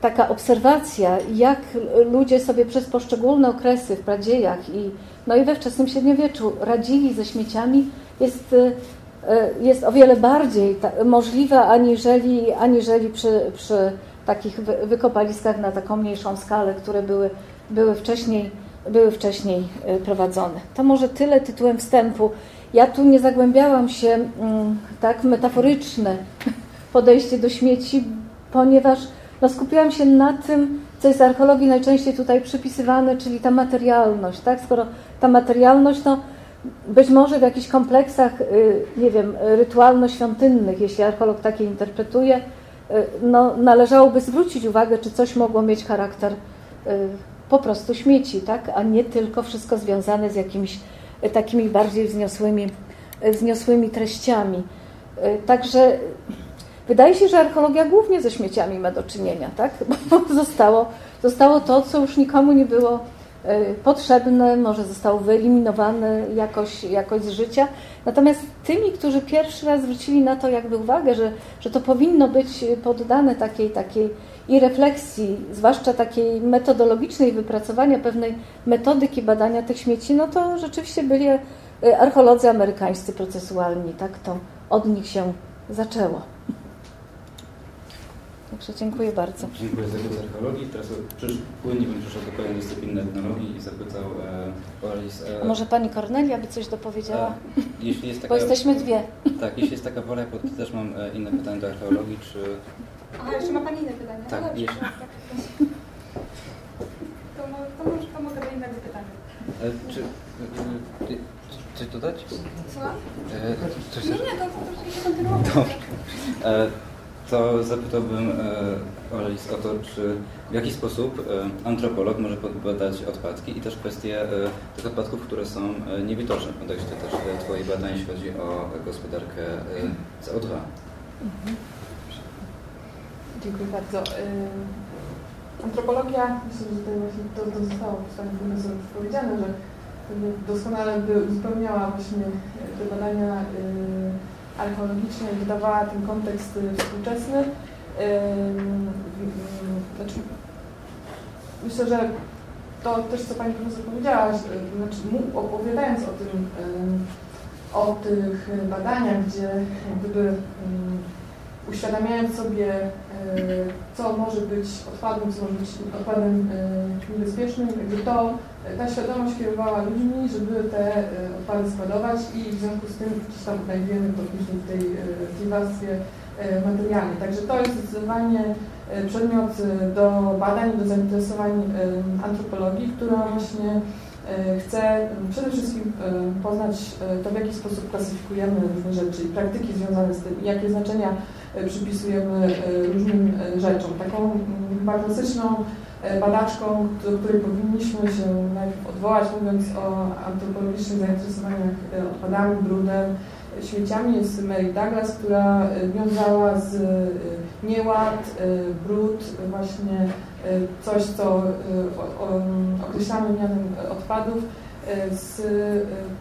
taka obserwacja, jak ludzie sobie przez poszczególne okresy w pradziejach i, no i we wczesnym średniowieczu radzili ze śmieciami, jest jest o wiele bardziej możliwe aniżeli, aniżeli przy, przy takich wykopaliskach na taką mniejszą skalę, które były, były, wcześniej, były wcześniej e, prowadzone. To może tyle tytułem wstępu. Ja tu nie zagłębiałam się mm, tak metaforyczne podejście do śmieci, ponieważ no, skupiłam się na tym, co jest archeologii najczęściej tutaj przypisywane, czyli ta materialność. Tak? Skoro ta materialność, no, być może w jakichś kompleksach, y, nie wiem, rytualno-świątynnych, jeśli archeolog takie interpretuje, y, no, należałoby zwrócić uwagę, czy coś mogło mieć charakter y, po prostu śmieci, tak? a nie tylko wszystko związane z jakimiś takimi bardziej wzniosłymi, wzniosłymi treściami. Także wydaje się, że archeologia głównie ze śmieciami ma do czynienia, tak? bo zostało, zostało to, co już nikomu nie było E, potrzebne, może zostało wyeliminowane jakoś, jakoś z życia. Natomiast tymi, którzy pierwszy raz zwrócili na to jakby uwagę, że, że to powinno być poddane takiej, takiej i refleksji, zwłaszcza takiej metodologicznej wypracowania pewnej metodyki badania tych śmieci, no to rzeczywiście byli e, archeolodzy amerykańscy procesualni, tak to od nich się zaczęło. Także dziękuję bardzo. Dziękuję za głos archeologii. Teraz płynnie bym przyszedł do kolejnej dyscypliny etnologii i zapytał e, Alice, e, A może Pani Kornelia by coś dopowiedziała? E, jeśli jest taka, Bo jesteśmy dwie. Tak, jeśli jest taka wola, to też mam e, inne pytanie do archeologii, czy... Aha, jeszcze ma Pani inne pytanie? Tak, no jeśli... To, to, może, to mogę do innego pytania. E, czy, e, coś dodać? Słucham? E, coś nie, nie, to prostu kontynuować. Dobrze. E, to zapytałbym e, o to, czy w jaki sposób e, antropolog może badać odpadki i też kwestie e, tych odpadków, które są niewidoczne w kontekście też Twojej badań, jeśli chodzi o gospodarkę e, CO2. Mhm. Dziękuję bardzo. Antropologia, myślę, że tutaj właśnie to, to zostało przez Pani Profesor już powiedziane, że doskonale by uzupełniała właśnie te badania y, archeologiczne i wydawała ten kontekst współczesny. Y, znaczy, myślę, że to też, co Pani Profesor powiedziała, znaczy, opowiadając o tym, o tych badaniach, gdzie gdyby uświadamiając sobie, e, co może być odpadem, co może być odpadem e, niebezpiecznym, jakby to, ta świadomość kierowała ludźmi, żeby te e, odpady składować i w związku z tym gdzieś tam znajdujemy to później w tej, warstwie materialnej. Także to jest zdecydowanie przedmiot do badań, do zainteresowań antropologii, która właśnie chce przede wszystkim poznać to, w jaki sposób klasyfikujemy różne rzeczy i praktyki związane z tym, jakie znaczenia E, przypisujemy e, różnym e, rzeczom. Taką mm, chyba klasyczną badaczką, do której powinniśmy się najpierw odwołać, mówiąc o antropologicznych zainteresowaniach odpadami, brudem, śmieciami, jest Mary Douglas, która wiązała z nieład, brud, właśnie coś, co określamy mianem odpadów, E, z e,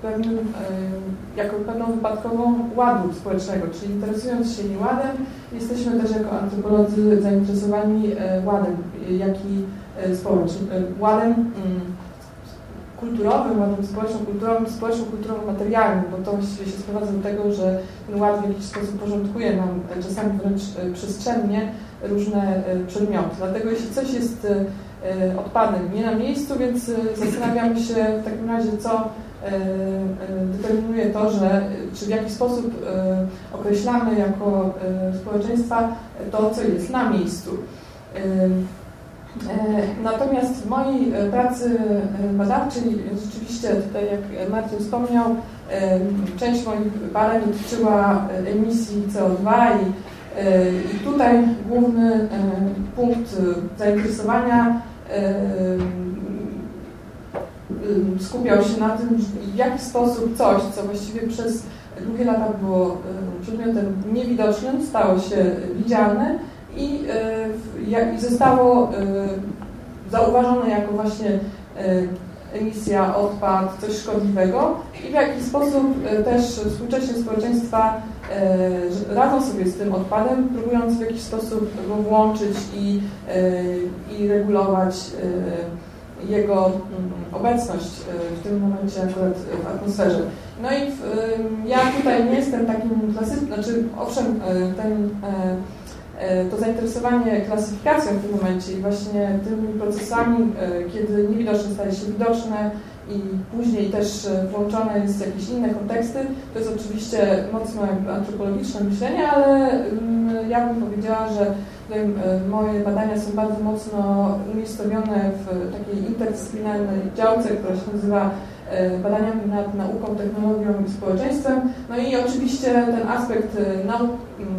pewnym, e, jako pewną wypadkową ładu społecznego, czyli interesując się nieładem, jesteśmy też jako antropolodzy zainteresowani ładem, jaki społeczny, ładem mm, kulturowym, ładem społeczno-kulturowym, społeczno-kulturowo-materialnym, bo to właściwie się sprowadza do tego, że ten ład w jakiś sposób porządkuje nam czasami wręcz przestrzennie różne przedmioty. Dlatego jeśli coś jest E, odpadem nie na miejscu, więc e, zastanawiamy się w takim razie, co e, determinuje to, że czy w jaki sposób określamy jako społeczeństwa to, co jest na miejscu. Natomiast w mojej pracy badawczej rzeczywiście, tutaj jak Marcin wspomniał, część moich badań dotyczyła emisji CO2 i, i tutaj główny punkt zainteresowania skupiał się na tym, w jaki sposób coś, co właściwie przez długie lata było przedmiotem niewidocznym, stało się widzialne i, zostało zauważone jako właśnie emisja, odpad, coś szkodliwego i w jaki sposób też współcześnie społeczeństwa E, radzą sobie z tym odpadem, próbując w jakiś sposób go włączyć i, e, i regulować e, jego mm, obecność w tym momencie akurat w atmosferze. No i w, ja tutaj nie jestem takim klasycznym, znaczy owszem, ten, to zainteresowanie klasyfikacją w tym momencie i właśnie tymi procesami, kiedy niewidoczne staje się widoczne, i później też e, włączone jest jakieś inne konteksty, to jest oczywiście mocno antropologiczne myślenie, ale mm, ja bym powiedziała, że e, moje badania są bardzo mocno umiejscowione w takiej interdyscyplinarnej działce, która się nazywa e, badaniami nad nauką, technologią i społeczeństwem. No i oczywiście ten aspekt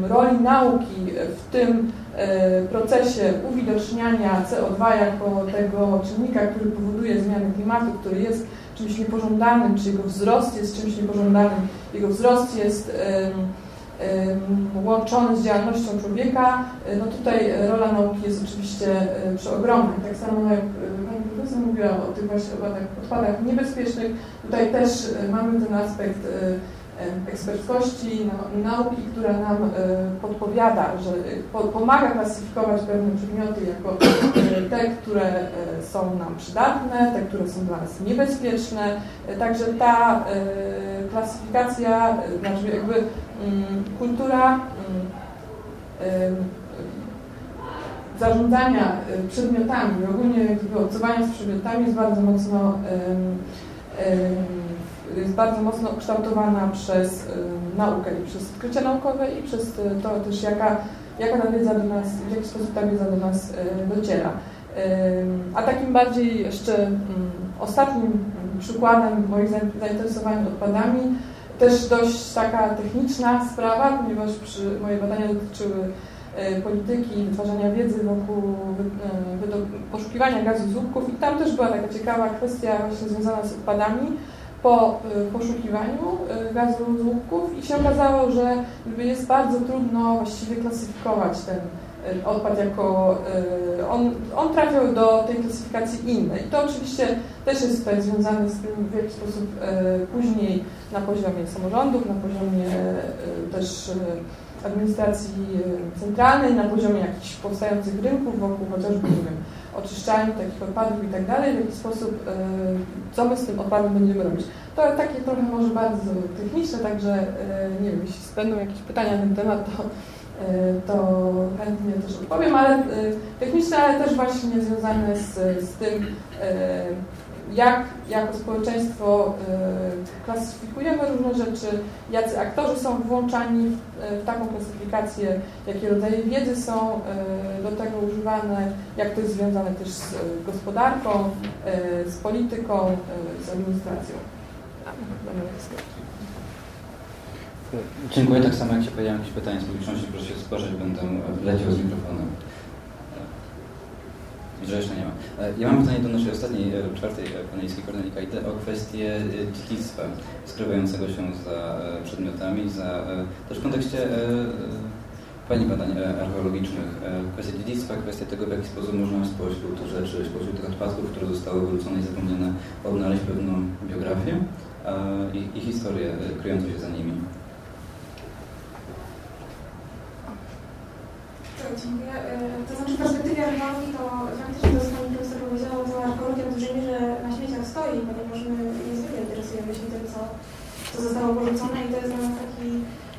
roli nauki w tym procesie uwidoczniania CO2 jako tego czynnika, który powoduje zmiany klimatu, który jest czymś niepożądanym, czy jego wzrost jest czymś niepożądanym. Jego wzrost jest łączony z działalnością człowieka, no tutaj rola nauki jest oczywiście przeogromna. Tak samo jak Pani Profesor mówiła o tych właśnie odpadach, odpadach niebezpiecznych, tutaj też mamy ten aspekt eksperckości, no, nauki, która nam e, podpowiada, że pomaga klasyfikować pewne przedmioty jako e, te, które e, są nam przydatne, te, które są dla nas niebezpieczne. Także ta klasyfikacja, znaczy jakby mm, kultura mm, zarządzania przedmiotami, ogólnie obcowania z przedmiotami jest bardzo mocno jest bardzo mocno kształtowana przez y, naukę i przez odkrycia naukowe i przez y, to też jaka, jaka ta wiedza do nas, w jaki sposób ta wiedza do nas y, dociera. A takim bardziej jeszcze mm, ostatnim przykładem moich zainteresowań odpadami, też dość taka techniczna sprawa, ponieważ moje badania dotyczyły polityki, wytwarzania wiedzy wokół poszukiwania gazu z łupków i tam też była taka ciekawa kwestia właśnie związana z odpadami po poszukiwaniu gazu z łupków i się okazało, że jest bardzo trudno właściwie klasyfikować ten Y, odpad jako, y, on, on trafiał do tej klasyfikacji innej. To oczywiście też jest tutaj związane z tym, w jaki sposób y, później na poziomie samorządów, na poziomie też administracji centralnej, na poziomie jakichś powstających rynków wokół chociażby, nie wiem, oczyszczalni takich odpadów i tak dalej, w jaki sposób, co my z tym odpadem będziemy robić. To takie trochę może bardzo techniczne, także nie wiem, jeśli będą jakieś pytania na ten temat, to E, to chętnie też odpowiem, ale e, techniczne, ale też właśnie związane z, z tym, e, jak jako społeczeństwo klasyfikujemy różne rzeczy, jacy aktorzy są włączani w taką klasyfikację, jakie rodzaje wiedzy są do tego używane, jak to jest związane też z gospodarką, z polityką, z administracją. Dziękuję. Tak samo jak się pojawiają jakieś pytania z publiczności, proszę się zgłaszać, będę leciał z mikrofonem. Że jeszcze nie ma. E, ja mam pytanie do naszej ostatniej, e, czwartej e, paneliczki Korneli Kajty o kwestię dziedzictwa skrywającego się za przedmiotami, za, też w kontekście Pani badań archeologicznych, kwestia dziedzictwa, kwestia tego, w jaki sposób można spośród rzeczy, spośród tych odpadków, które zostały wyrzucone i zapomniane, odnaleźć pewną biografię i, i historię kryjącą się za nimi. Dziękuję. E, to znaczy w perspektywie archeologii to faktycznie to, co Pani profesor powiedziała, to archeologia w dużej mierze na śmieciach stoi, ponieważ my niezwykle interesujemy się tym, co, co zostało porzucone i to jest dla nas taki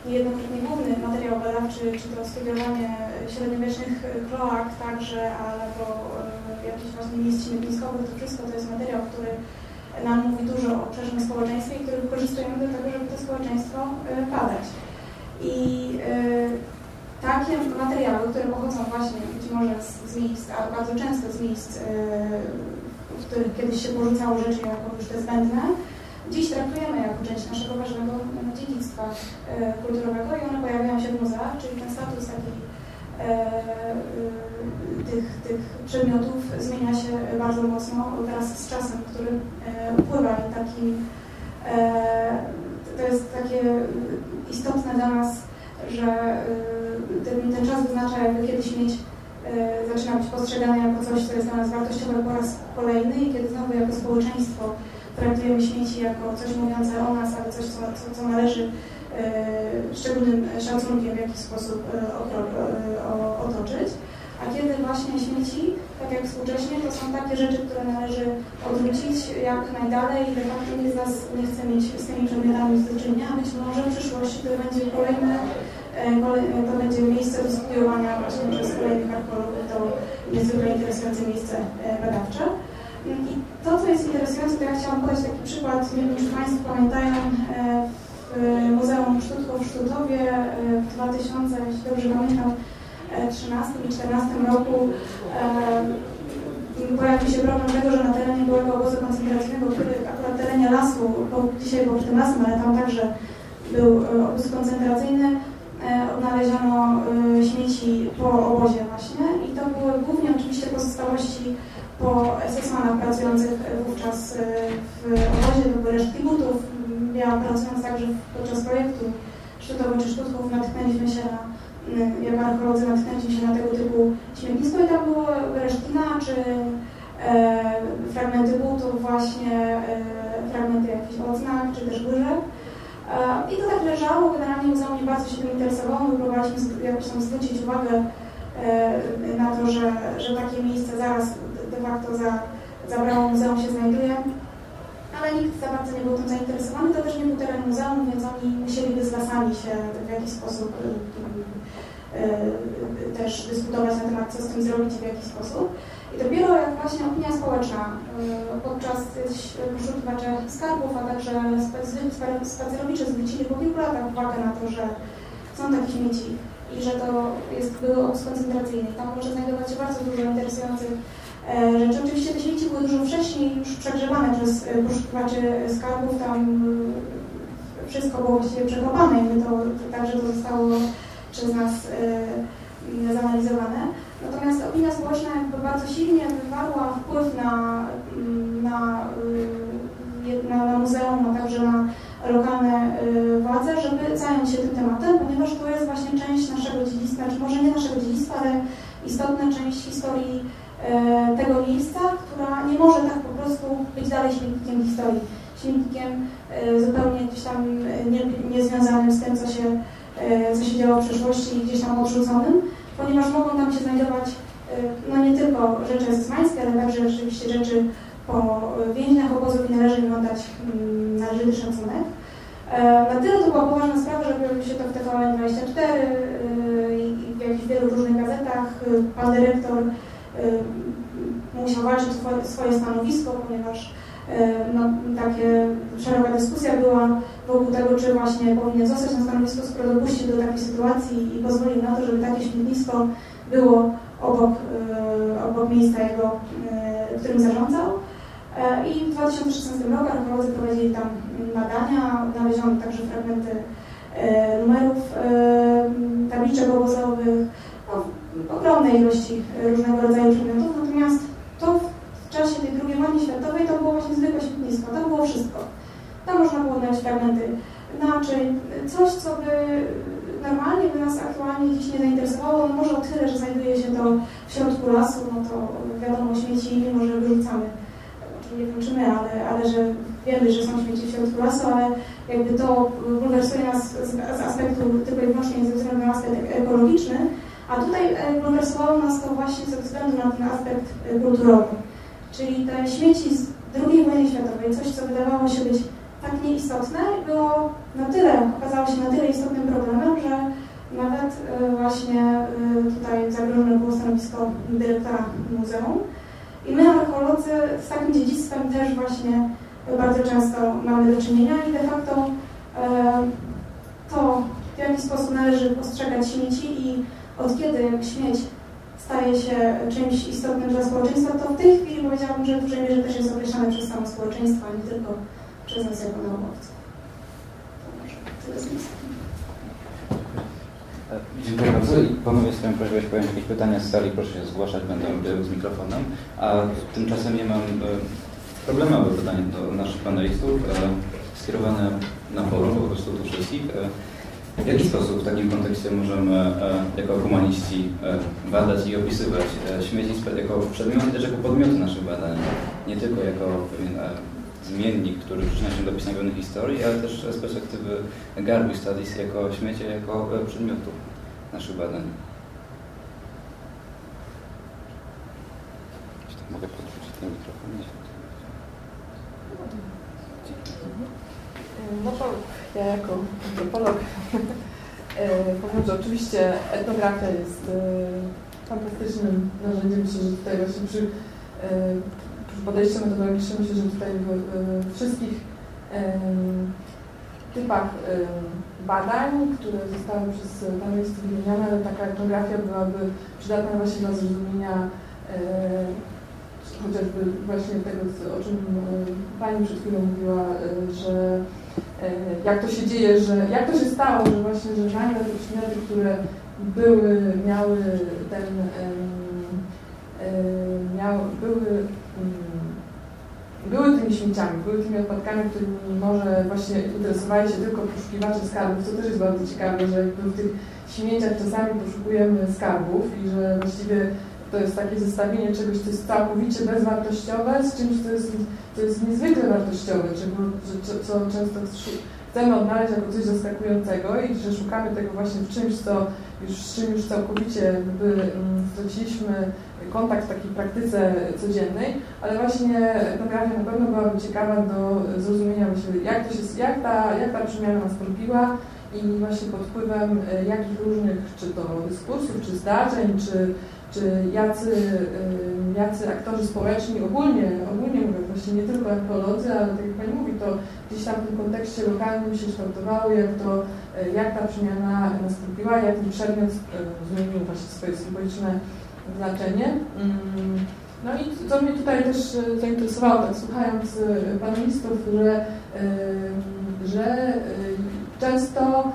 niejednokrotnie główny materiał badawczy, czy to studiowanie średniowiecznych kloak także, albo e, jakichś właśnie miejsc śmietniskowych, to wszystko to jest materiał, który nam mówi dużo o przeszłym społeczeństwie i który wykorzystujemy do tego, żeby to społeczeństwo badać. E, I takie materiały, które pochodzą właśnie być może z, z miejsc, a bardzo często z miejsc, yy, w których kiedyś się porzucało rzeczy jako już te zbędne, dziś traktujemy jako część naszego ważnego dziedzictwa yy, kulturowego i one pojawiają się w muzeach, czyli ten status taki yy, tych, tych przedmiotów zmienia się bardzo mocno wraz z czasem, który wpływa i takim to jest takie istotne dla nas, że ten, ten czas wyznacza jakby kiedy śmieć e, zaczyna być postrzegany jako coś, co jest dla nas wartościowe po raz kolejny i kiedy znowu jako społeczeństwo traktujemy śmieci jako coś mówiące o nas, ale coś, co, co, co należy e, szczególnym szacunkiem w jakiś sposób otoczyć. A kiedy właśnie śmieci, tak jak współcześnie, to są takie rzeczy, które należy odwrócić jak najdalej i de facto nikt z nas nie chce mieć z tymi przedmiotami do czynienia, być może w przyszłości to będzie kolejne to będzie miejsce do studiowania właśnie przez kolejnych archeologów, to niezwykle interesujące miejsce e, badawcze. I to, co jest interesujące, to ja chciałam podać taki przykład, nie wiem, czy Państwo pamiętają, w Muzeum Sztuczków w Sztutowie w 2000, jeśli dobrze pamiętam, 13 i 14 roku pojawił się problem tego, że na terenie byłego obozu koncentracyjnego, który akurat terenie lasu, bo dzisiaj był przy tym lasem, ale tam także był obóz koncentracyjny, E, odnaleziono e, śmieci po obozie właśnie i to były głównie oczywiście pozostałości po SS-manach pracujących wówczas e, w obozie, to były resztki butów. Ja pracując także podczas projektu Sztutowy czy Sztutków natknęliśmy się na, jako archeolodzy natknęliśmy się na tego typu śmietnisko i tam były resztki naczy, e, fragmenty butów właśnie, e, fragmenty jakichś odznak czy też łyżek. I to tak leżało, generalnie muzeum nie bardzo się tym interesowało, my próbowaliśmy jakoś tam zwrócić uwagę e, na to, że, że takie miejsce zaraz de facto za, zabrało muzeum się znajduje, ale nikt za bardzo nie był tym zainteresowany, to też nie był teren muzeum, więc oni musieliby z lasami się w jakiś sposób e, e, też dyskutować na temat, co z tym zrobić i w jaki sposób. I dopiero jak właśnie opinia społeczna y, podczas poszukiwaczy skarbów, a także spacerowicze zwrócili po kilku latach uwagę na to, że są takie śmieci i że to jest, były obóz koncentracyjny. Tam może znajdować się bardzo dużo interesujących e, rzeczy. Oczywiście te śmieci były dużo wcześniej już przegrzewane przez e, poszukiwaczy skarbów. Tam e, wszystko było właściwie przekopane i to, także to zostało przez nas Natomiast opinia społeczna jakby bardzo silnie wywarła wpływ na, na, y, na, na muzeum, a także na lokalne y, władze, żeby zająć się tym tematem, ponieważ to jest właśnie część naszego dziedzictwa, czy może nie naszego dziedzictwa, ale istotna część historii y, tego miejsca, która nie może tak po prostu być dalej silnikiem historii, silnikiem zupełnie gdzieś tam niezwiązanym nie z tym, co się, co się działo w przeszłości i gdzieś tam odrzuconym ponieważ mogą tam się znajdować no nie tylko rzeczy esesmańskie, ale także rzeczywiście rzeczy po więźniach obozów i należy im oddać mm, należyty szacunek. Na tyle to była poważna sprawa, że pojawił się to w TVN24 i w jakichś wielu różnych gazetach. Pan dyrektor musiał walczyć swoje stanowisko, ponieważ no, takie szeroka dyskusja była wokół tego, czy właśnie powinien zostać na stanowisku, skoro dopuścił do takiej sytuacji i pozwolił na to, żeby takie śmietnisko było obok, obok miejsca jego, którym zarządzał. I w 2016 roku archeolodzy prowadzili tam badania, znaleziono także fragmenty numerów tabliczek obozowych, no, ogromnej ilości różnego rodzaju przedmiotów, natomiast to w czasie tej II światowej to było właśnie zwykłe śmietnisko, to było wszystko. Tam można było znaleźć fragmenty naczyń, coś, co by normalnie by nas aktualnie dziś nie zainteresowało, no może o tyle, że znajduje się to w środku lasu, no to wiadomo, śmieci mimo, że wyrzucamy nie włączymy, ale, ale że wiemy, że są śmieci w środku lasu, ale jakby to bulwersuje nas z, z aspektu tylko i wyłącznie ze względu na aspekt ekologiczny, a tutaj bulwersowało nas to właśnie ze względu na ten aspekt kulturowy. Czyli te śmieci z II wojny światowej, coś co wydawało się być tak nieistotne, było na tyle, okazało się na tyle istotnym problemem, że nawet właśnie tutaj zagrożone było stanowisko dyrektora muzeum. I my, archeolodzy, z takim dziedzictwem też właśnie bardzo często mamy do czynienia i de facto to, w jaki sposób należy postrzegać śmieci i od kiedy śmieć staje się czymś istotnym dla społeczeństwa, to w tej chwili powiedziałabym, że w dużej mierze też jest określane przez samo społeczeństwo, a nie tylko przez nas jako naukowców. Tyle z Dziękuję bardzo i panowie prośbę, jeśli powiem jakieś pytania z sali, proszę się zgłaszać, będę był z mikrofonem. A tymczasem ja mam problemowe pytanie do naszych panelistów, skierowane na forum, po prostu do wszystkich. W jaki sposób w takim kontekście możemy jako humaniści badać i opisywać śmieci jako przedmioty, też jako podmioty naszych badań, nie tylko jako pewien zmiennik, który przyczynia się do pisania historii, ale też z perspektywy Garbage Studies jako śmiecie, jako przedmiotu naszych badań. Mogę ten mikrofon? No to ja jako antropolog powiem, że oczywiście etnografia jest fantastycznym narzędziem. Myślę, że tutaj właśnie przy podejście metodologiczne myślę, że tutaj w, w wszystkich typach badań, które zostały przez panelistów wymienione, taka etnografia byłaby przydatna właśnie dla zrozumienia chociażby właśnie tego, o czym Pani przed chwilą mówiła, że jak to się dzieje, że jak to się stało, że właśnie, że nagle te przedmioty, które były, miały ten, miały, były były tymi śmieciami, były tymi odpadkami, którymi może właśnie interesowali się tylko poszukiwacze skarbów, co też jest bardzo ciekawe, że w tych śmieciach czasami poszukujemy skarbów i że właściwie to jest takie zestawienie czegoś, co jest całkowicie bezwartościowe z czymś, co jest, co jest niezwykle wartościowe, czego, co często chcemy odnaleźć jako coś zaskakującego i że szukamy tego właśnie w czymś, co już, z czym już całkowicie jakby mm, straciliśmy kontakt w takiej praktyce codziennej, ale właśnie etnografia na pewno byłaby ciekawa do zrozumienia myślę, jak, to się, jak, ta, jak ta przemiana nastąpiła i właśnie pod wpływem e, jakich różnych, czy to dyskursów, czy zdarzeń, czy, czy jacy, e, jacy aktorzy społeczni ogólnie, ogólnie mówię, właśnie nie tylko archeolodzy, ale tak jak Pani mówi, to gdzieś tam w tym kontekście lokalnym się kształtowały, jak, to, e, jak ta przemiana nastąpiła, jak ten przedmiot zmienił właśnie swoje symboliczne znaczenie. Mm, no i co mnie tutaj też zainteresowało, tak słuchając panelistów, że, że często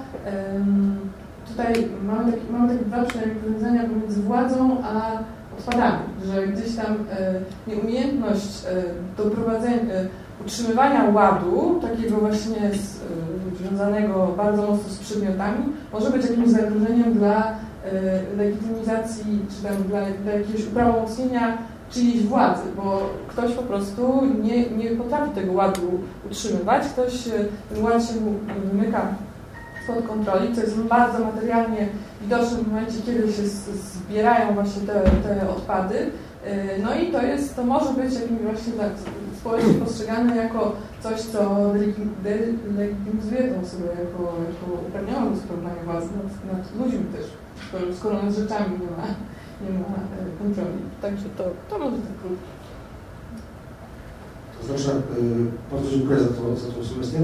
tutaj mamy takie, mamy takie dwa przynajmniej powiązania pomiędzy władzą a odpadami, że gdzieś tam nieumiejętność doprowadzenia, utrzymywania ładu, takiego właśnie z, związanego bardzo mocno z przedmiotami, może być jakimś zagrożeniem dla legitymizacji, czy tam dla, dla jakiegoś uprawomocnienia czyjejś władzy, bo ktoś po prostu nie, nie potrafi tego ładu utrzymywać, ktoś ten ład się wymyka spod kontroli, co jest bardzo materialnie widoczne w momencie, kiedy się zbierają właśnie te, te odpady. No i to jest, to może być jakimś właśnie tak społecznie postrzegane jako coś, co delegitymizuje tę osobę jako, jako uprawnioną do sprawowania władzy nad, nad ludźmi też, skoro nad rzeczami nie ma, nie ma e, kontroli. Także to, to może tak krótko. To znaczy, bardzo dziękuję za, to, za tą sugestię.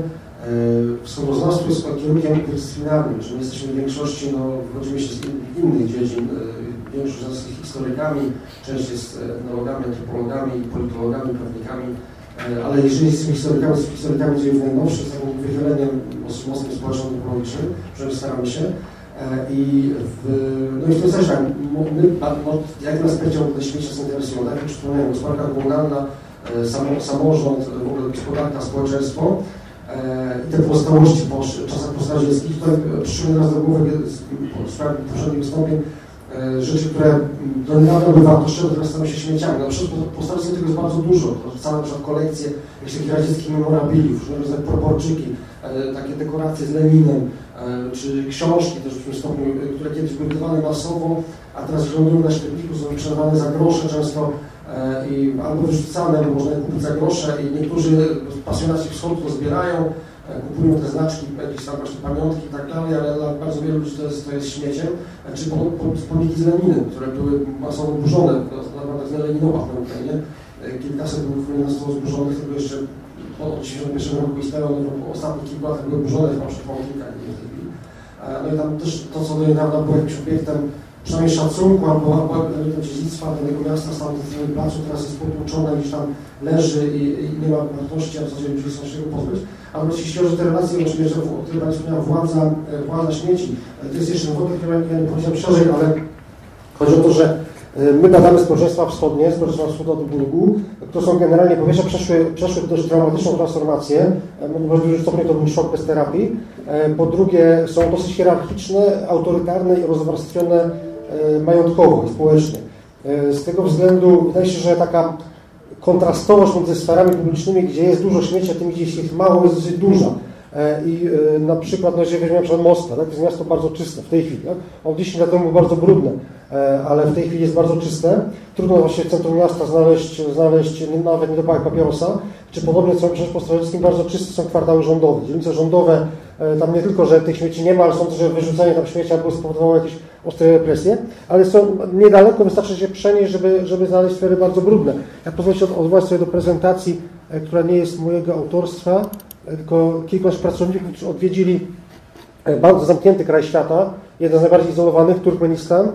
W słowoznawstwie jest kierunkiem interdyscyplinarnym, że my jesteśmy w większości, no, wchodzimy się z innych dziedzin, większość z nas jest historykami, część jest etnologami, antropologami, politologami, prawnikami, E, ale jeżeli jesteśmy historykami, z historykami dziejów najnowszych, z takim wychyleniem mocnym społeczno-ekonomicznym, przynajmniej staramy się. E, I w, no i to jest też tak, my, no, jak na aspekcie śmieci nas interesują, tak wspomniałem, gospodarka komunalna, e, samo, samorząd, w ogóle gospodarka, społeczeństwo te pozostałości po czasach postarzieckich, tutaj przyszły raz do głowy w sprawie poprzednich wystąpień, E, rzeczy, które do niedawna były wartościowe, teraz staną się śmieciami. Na przykład po starości tego jest bardzo dużo. Całe na kolekcje jakichś takich radzieckich memorabiliów, różne proporczyki, e, takie dekoracje z Leninem, e, czy książki też w stopniu, które kiedyś były wydawane masowo, a teraz lądują na śmietniku, są sprzedawane za grosze często i albo wyrzucane, albo można je kupić za grosze i niektórzy pasjonaci wschodu to zbierają, E, kupują te znaczki, jakieś tam właśnie pamiątki i tak dalej, ale dla bardzo wielu ludzi to jest, to jest śmieciem, e, czy pomniki z Leninem, które były masowo burzone, naprawdę z Leninowa na Ukrainie. E, kilkaset było zostało zburzonych, tylko jeszcze po 1991 roku istniały one w ostatnich kilku latach były burzone, chyba trwało kilka w chwili. No i tam też to, co do niedawna było jakimś obiektem przynajmniej szacunku albo, albo elementem dziedzictwa danego miasta, na placu, teraz jest potłuczone, gdzieś tam leży i, i nie ma wartości, a w zasadzie ludzie się tego pozbyć. Ale jeśli chodzi o te relacje, oczywiście, o których wspomniała, władza, e, władza śmieci, e, to jest jeszcze wątek, który ja nie powiedziałem szerzej, ale chodzi o to, że e, My badamy społeczeństwa wschodnie, społeczeństwa wschodnio-Burgu, które są generalnie, po przeszły, przeszły dość dramatyczną transformację, w dużym stopniu to był szok bez terapii, po drugie są dosyć hierarchiczne, autorytarne i rozwarstwione majątkowo i społecznie. Z tego względu wydaje się, że taka kontrastowość między sferami publicznymi, gdzie jest dużo śmiecia, tym, gdzie jest mało, jest dosyć duża. E, I e, na przykład, no, jeżeli weźmiemy na przykład Moskwa, tak, to jest miasto bardzo czyste w tej chwili. Tak? Od 10 lat temu było bardzo brudne, e, ale w tej chwili jest bardzo czyste. Trudno właśnie w centrum miasta znaleźć, znaleźć nawet niedopałek papierosa. Czy podobnie co po Strażackim bardzo czyste są kwartały rządowe. Dzielnice rządowe, tam nie tylko, że tych śmieci nie ma, ale sądzę, że wyrzucenie tam śmiecia było spowodowało jakieś ostre represje, ale są niedaleko, wystarczy się przenieść, żeby, żeby znaleźć sfery bardzo brudne. Ja pozwolę się odwołać sobie do prezentacji, e, która nie jest mojego autorstwa, e, tylko kilku pracowników, którzy odwiedzili e, bardzo zamknięty kraj świata, jeden z najbardziej izolowanych, Turkmenistan,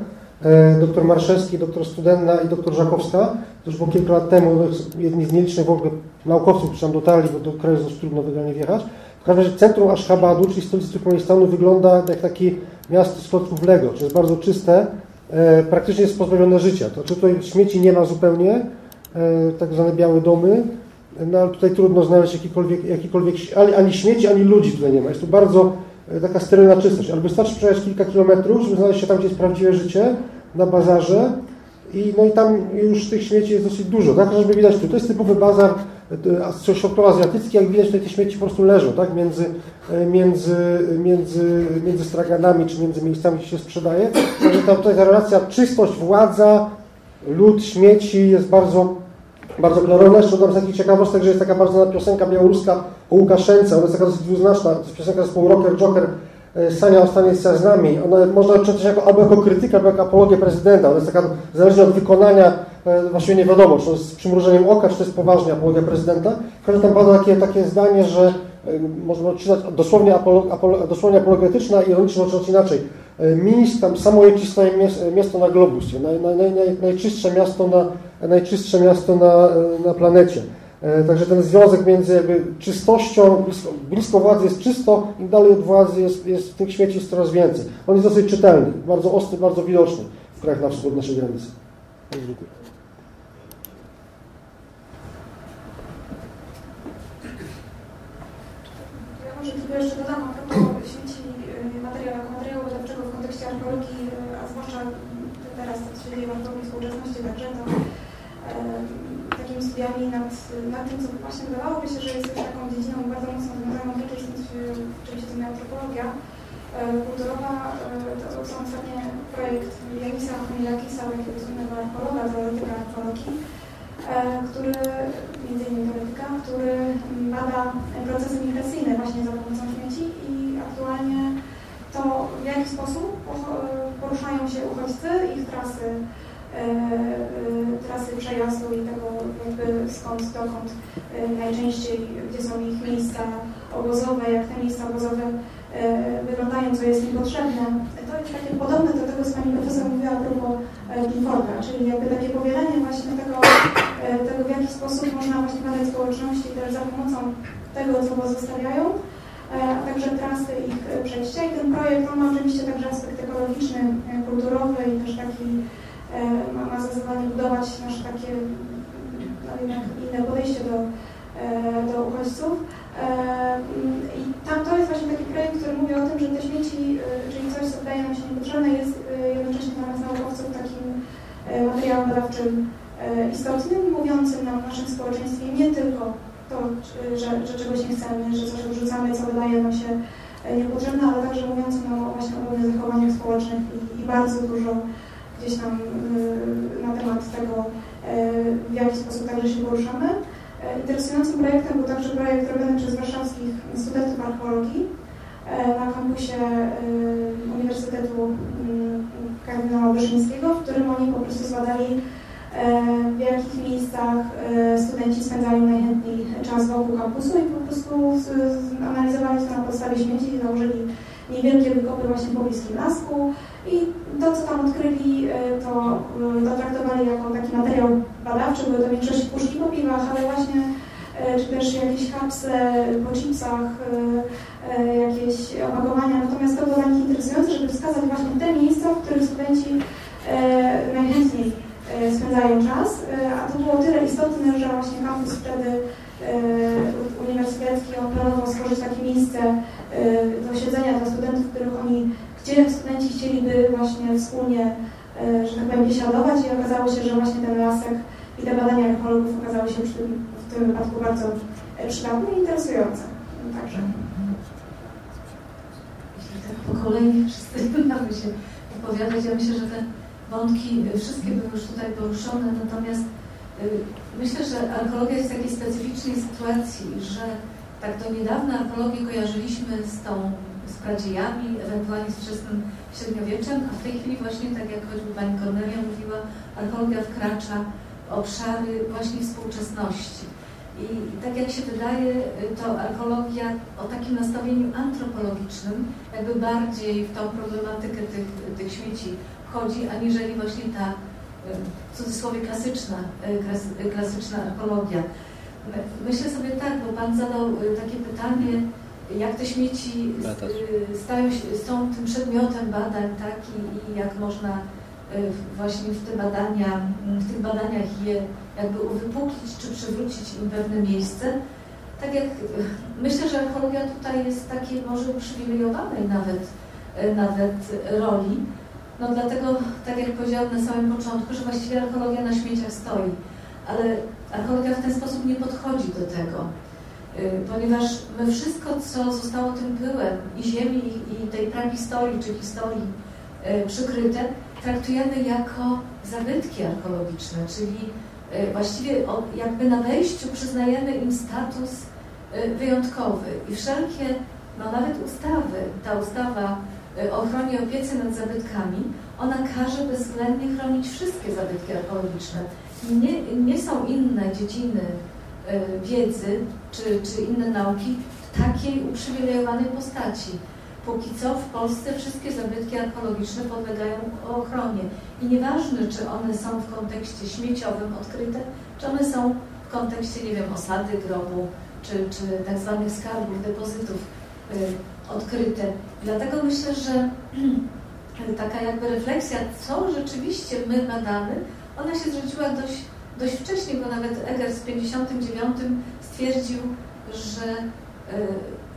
dr Marszewski, dr Studenna i dr Żakowska. To już było kilka lat temu, jedni z nielicznych w ogóle naukowców, którzy tam dotarli, bo do kraju jest trudno wygranie wjechać. W każdym razie centrum Ashhabadu, czyli stolicy Turkmenistanu, wygląda jak taki miasto z klocków Lego, czy jest bardzo czyste, e, praktycznie jest pozbawione życia. To czy tutaj śmieci nie ma zupełnie, e, tak zwane białe domy, no ale tutaj trudno znaleźć jakikolwiek, jakikolwiek ani, ani śmieci, ani ludzi tutaj nie ma. Jest tu bardzo e, taka sterylna czystość, ale wystarczy przejechać kilka kilometrów, żeby znaleźć się tam, gdzie jest prawdziwe życie, na bazarze i, no i tam już tych śmieci jest dosyć dużo, tak, żeby widać tu, to jest typowy bazar środkowoazjatycki, jak widać tutaj te śmieci po prostu leżą, tak, między, między, między, między straganami, czy między miejscami, gdzie się sprzedaje. Także ta, tutaj ta relacja czystość, władza, lud, śmieci jest bardzo, bardzo klarowna. Jeszcze dodam z takich ciekawostek, że jest taka bardzo znana piosenka białoruska o Łukaszence, ona jest taka dosyć dwuznaczna, to jest piosenka zespołu Rocker Joker, e, Sania ostanie z nami. Ona można czytać jako, albo jako krytyka, albo jako apologię prezydenta. Ona jest taka, zależnie od wykonania E, właściwie nie wiadomo, czy to jest z przymrużeniem oka, czy to jest poważnie apologia prezydenta. Każdy tam pada takie, takie zdanie, że e, można czytać dosłownie, apolo, apolo, dosłownie apologetyczna, ironiczna, czy inaczej. E, Mińsk, tam samo jest miasto na globusie, naj, naj, naj, najczystsze miasto na, najczystsze miasto na, na planecie. Także ten związek między jakby czystością, blisko, blisko władzy jest czysto, im dalej od władzy jest, jest tych śmieci jest coraz więcej. On jest dosyć czytelny, bardzo ostry, bardzo widoczny w krajach na wschód naszej granicy. Dziękuję. Jeszcze dodam a propos śmieci y, materiału, materiału badawczego w kontekście archeologii, a się dzieje w Antropologii Współczesności, także to takimi studiami nad, nad tym, co właśnie wydawałoby się, że jest już taką dziedziną bardzo mocno związaną z tym, czym się zajmuje antropologia kulturowa. To są ostatnie projekt Janisa Chomilakisa, takiego słynnego archeologa, teoretyka archeologii, który, między innymi teoretyka, który bada procesy migracyjne właśnie za pomocą śmieci i aktualnie to w jaki sposób poruszają się uchodźcy, ich trasy E, e, trasy przejazdu i tego jakby skąd, dokąd e, najczęściej, gdzie są ich miejsca obozowe, jak te miejsca obozowe wyglądają, co jest im potrzebne. To jest takie podobne do tego, co Pani Profesor mówiła a propos Clifforda, czyli jakby takie powielenie właśnie tego, tego, w jaki sposób można właśnie badać społeczności też za pomocą tego, co pozostawiają, a także trasy ich przejścia. I ten projekt, on ma oczywiście także aspekt ekologiczny, kulturowy i też taki E, ma, ma za zadanie budować nasze takie no inne podejście do, e, do uchodźców. I tam to jest właśnie taki projekt, który mówi o tym, że te śmieci, czyli coś, co wydaje nam się niepotrzebne, jest jednocześnie dla nas naukowców takim materiałem badawczym istotnym, mówiącym nam w naszym społeczeństwie nie tylko to, że, że czegoś nie chcemy, że coś odrzucamy, co wydaje nam się niepotrzebne, ale także mówiącym nam właśnie o pewnych zachowaniach społecznych i, i bardzo dużo gdzieś tam y, na temat tego, y, w jaki sposób także się poruszamy. Y, interesującym projektem był także projekt robiony przez warszawskich studentów archeologii na kampusie Uniwersytetu Kardynała Wyszyńskiego, w którym oni po prostu zbadali w jakich miejscach studenci spędzają najchętniej czas wokół kampusu i po prostu analizowali to na podstawie śmieci i założyli niewielkie wykopy właśnie po bliskim lasku i to, co tam odkryli, e, to, to traktowali jako taki materiał badawczy, były to w większości puszki po piwach, ale właśnie e, czy też jakieś kapsle po chipsach, e, jakieś opakowania. Natomiast to było dla nich interesujące, żeby wskazać właśnie te miejsca, w których studenci najchętniej spędzają czas, a to było tyle istotne, że właśnie kampus wtedy uniwersytecki on planował stworzyć takie miejsce do siedzenia dla studentów, których oni gdzie studenci chcieliby właśnie wspólnie, e, że tak powiem, biesiadować i okazało się, że właśnie ten lasek i te badania archeologów okazały się tym, w tym wypadku bardzo e, przydatne i interesujące. Także. Jeśli tak po kolei wszyscy mamy się opowiadać, ja myślę, że te wątki wszystkie były już tutaj poruszone, natomiast myślę, że archeologia jest w takiej specyficznej sytuacji, że tak do niedawna archeologię kojarzyliśmy z tą z pradziejami, ewentualnie z wczesnym średniowieczem, a w tej chwili właśnie, tak jak choćby Pani Kornelia mówiła, archeologia wkracza w obszary właśnie współczesności. I tak jak się wydaje, to archeologia o takim nastawieniu antropologicznym jakby bardziej w tą problematykę tych, tych śmieci wchodzi, aniżeli właśnie ta w cudzysłowie klasyczna, klasyczna archeologia. Myślę sobie tak, bo Pan zadał takie pytanie, jak te śmieci stają się, są tym przedmiotem badań, tak, i, i jak można y, właśnie w te badania, w tych badaniach je jakby uwypuklić, czy przywrócić im pewne miejsce. Tak jak myślę, że archeologia tutaj jest takiej może uprzywilejowanej nawet, y, nawet roli. No dlatego, tak jak powiedziałam na samym początku, że właściwie archeologia na śmieciach stoi, ale archeologia w ten sposób nie podchodzi do tego. Y, ponieważ my wszystko, co zostało tym pyłem i ziemi, i tej prahistorii, czy historii y, przykryte, traktujemy jako zabytki archeologiczne, czyli y, właściwie jakby na wejściu przyznajemy im status wyjątkowy i wszelkie, no nawet ustawy, ta ustawa o ochronie opiece nad zabytkami, ona każe bezwzględnie chronić wszystkie zabytki archeologiczne. Nie, nie są inne dziedziny E, wiedzy czy, czy inne nauki w takiej uprzywilejowanej postaci. Póki co w Polsce wszystkie zabytki archeologiczne podlegają ochronie i nieważne, czy one są w kontekście śmieciowym odkryte, czy one są w kontekście, nie wiem, osady grobu, czy, czy tak zwanych skarbów, depozytów y, odkryte. Dlatego myślę, że taka jakby refleksja, co rzeczywiście my badamy, ona się zrodziła dość dość wcześnie, bo nawet Eger w 59 stwierdził, że e,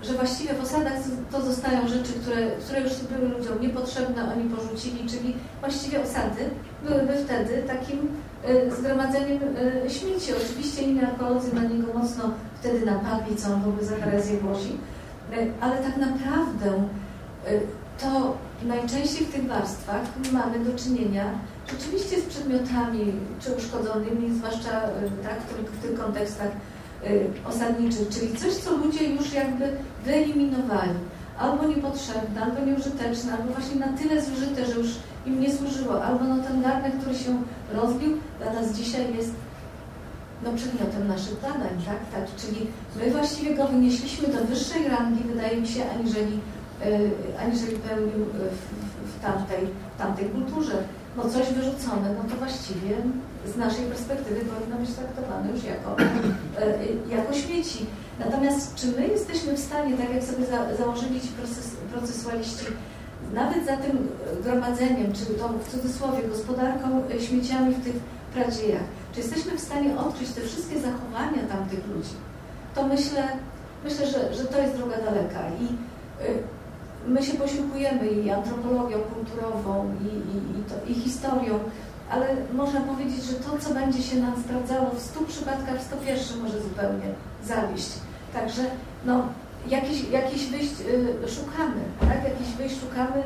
że właściwie w osadach to zostają rzeczy, które, które już były ludziom niepotrzebne, oni porzucili, czyli właściwie osady byłyby wtedy takim y, zgromadzeniem y, śmieci. Oczywiście inni archeolodzy na niego mocno wtedy napadli, co on w ogóle za herezję głosi, ale tak naprawdę to najczęściej w tych warstwach mamy do czynienia rzeczywiście z przedmiotami czy uszkodzonymi, zwłaszcza tak, w tych kontekstach Y, osadniczych, czyli coś, co ludzie już jakby wyeliminowali. Albo niepotrzebne, albo nieużyteczne, albo właśnie na tyle zużyte, że już im nie służyło, albo no ten garnek, który się rozbił, dla nas dzisiaj jest no, przedmiotem naszych badań, tak? tak? Czyli my właściwie go wynieśliśmy do wyższej rangi, wydaje mi się, aniżeli, yy, aniżeli pełnił w, w, tamtej, w tamtej kulturze. No coś wyrzucone, no to właściwie z naszej perspektywy powinno być traktowane już jako, e, jako śmieci. Natomiast czy my jesteśmy w stanie, tak jak sobie za, założyli ci proces, procesualiści, nawet za tym gromadzeniem, czy tą w cudzysłowie gospodarką e, śmieciami w tych pradziejach, czy jesteśmy w stanie odkryć te wszystkie zachowania tamtych ludzi, to myślę, myślę że, że to jest droga daleka. I e, my się posiłkujemy i antropologią kulturową, i, i, i, to, i historią, ale można powiedzieć, że to, co będzie się nam sprawdzało w 100 przypadkach, w 101 może zupełnie zawieść. Także no, jakiś, jakiś wyjść y, szukamy, tak? Jakiś wyjść szukamy,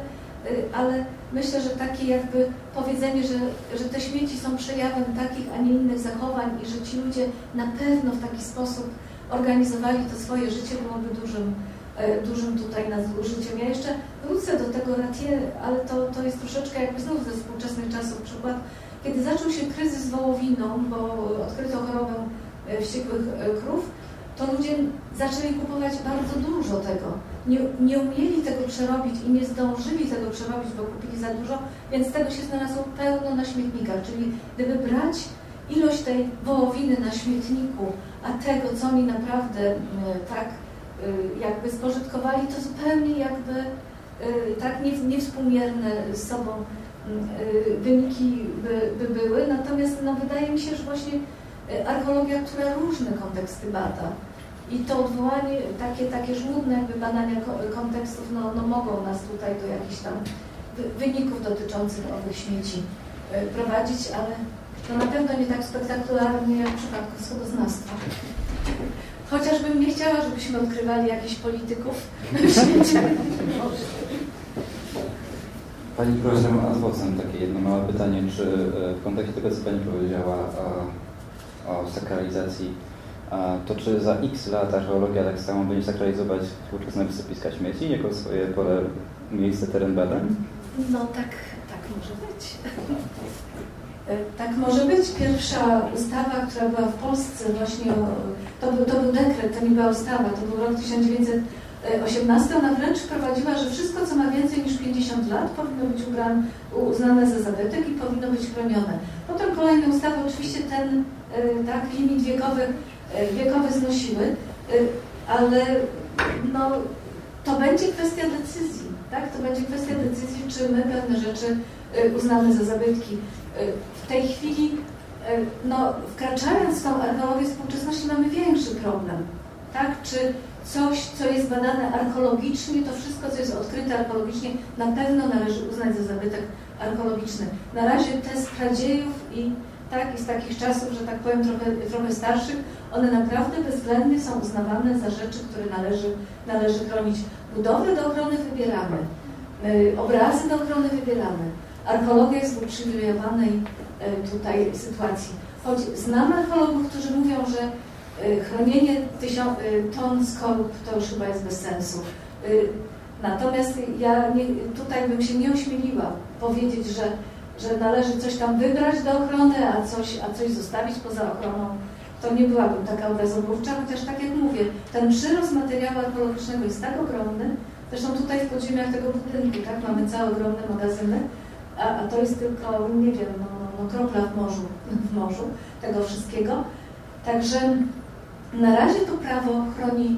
y, ale myślę, że takie jakby powiedzenie, że, że te śmieci są przejawem takich, a nie innych zachowań i że ci ludzie na pewno w taki sposób organizowali to swoje życie, byłoby dużym, dużym tutaj nadużyciem. Ja jeszcze wrócę do tego Ratier, ale to, to jest troszeczkę jakby znów ze współczesnych czasów przykład, kiedy zaczął się kryzys wołowiną, bo odkryto chorobę e, wściekłych e, krów, to ludzie zaczęli kupować bardzo dużo tego. Nie, nie umieli tego przerobić i nie zdążyli tego przerobić, bo kupili za dużo, więc tego się znalazło pełno na śmietnikach. Czyli gdyby brać ilość tej wołowiny na śmietniku, a tego, co mi naprawdę tak jakby spożytkowali, to zupełnie jakby tak niewspółmierne z sobą Y, wyniki by, by były. Natomiast no, wydaje mi się, że właśnie y, archeologia, która różne konteksty bada i to odwołanie, takie, takie żmudne jakby badania kontekstów no, no mogą nas tutaj do jakichś tam wyników dotyczących owych śmieci y, prowadzić, ale no na pewno nie tak spektakularnie jak w przypadku wschodoznawstwa. Chociażbym nie chciała, żebyśmy odkrywali jakichś polityków w świecie. Pani profesor Adwocem takie jedno małe pytanie, czy e, w kontekście tego, co Pani powiedziała o, o sakralizacji, to czy za x lat archeologia tak samo będzie sakralizować współczesne wysypiska śmieci jako swoje pole, miejsce, teren badań? No tak, tak może być. E, tak może być. Pierwsza ustawa, która była w Polsce właśnie, to był, to był dekret, to nie była ustawa, to był rok 1900 18 ona wręcz wprowadziła, że wszystko, co ma więcej niż 50 lat, powinno być uznane za zabytek i powinno być chronione. Potem kolejne ustawy oczywiście ten e, tak, limit wiekowy, e, wiekowy znosiły, ale no, to będzie kwestia decyzji. Tak? To będzie kwestia decyzji, czy my pewne rzeczy uznamy za zabytki. W tej chwili, no, wkraczając w tą archeologię współczesności, mamy większy problem. Tak? Czy coś, co jest badane archeologicznie, to wszystko, co jest odkryte archeologicznie, na pewno należy uznać za zabytek archeologiczny. Na razie te z kradziejów i tak, i z takich czasów, że tak powiem, trochę, trochę starszych, one naprawdę bezwzględnie są uznawane za rzeczy, które należy, należy chronić. Budowę do ochrony wybieramy, yy, obrazy do ochrony wybieramy. Archeologia jest uprzywilejowanej tutaj sytuacji. Choć znam archeologów, którzy mówią, że Y, chronienie y, ton skorup to już chyba jest bez sensu. Natomiast ja nie, tutaj bym się nie ośmieliła powiedzieć, że, że należy coś tam wybrać do ochrony, a coś, a coś zostawić poza ochroną. To nie byłabym taka obrazobówcza, chociaż tak jak mówię, ten przyrost materiału archeologicznego jest tak ogromny, zresztą tutaj w podziemiach tego budynku, tak, mamy całe ogromne magazyny, a, a to jest tylko, nie wiem, no, no, kropla w morzu, w morzu tego wszystkiego. Także na razie to prawo chroni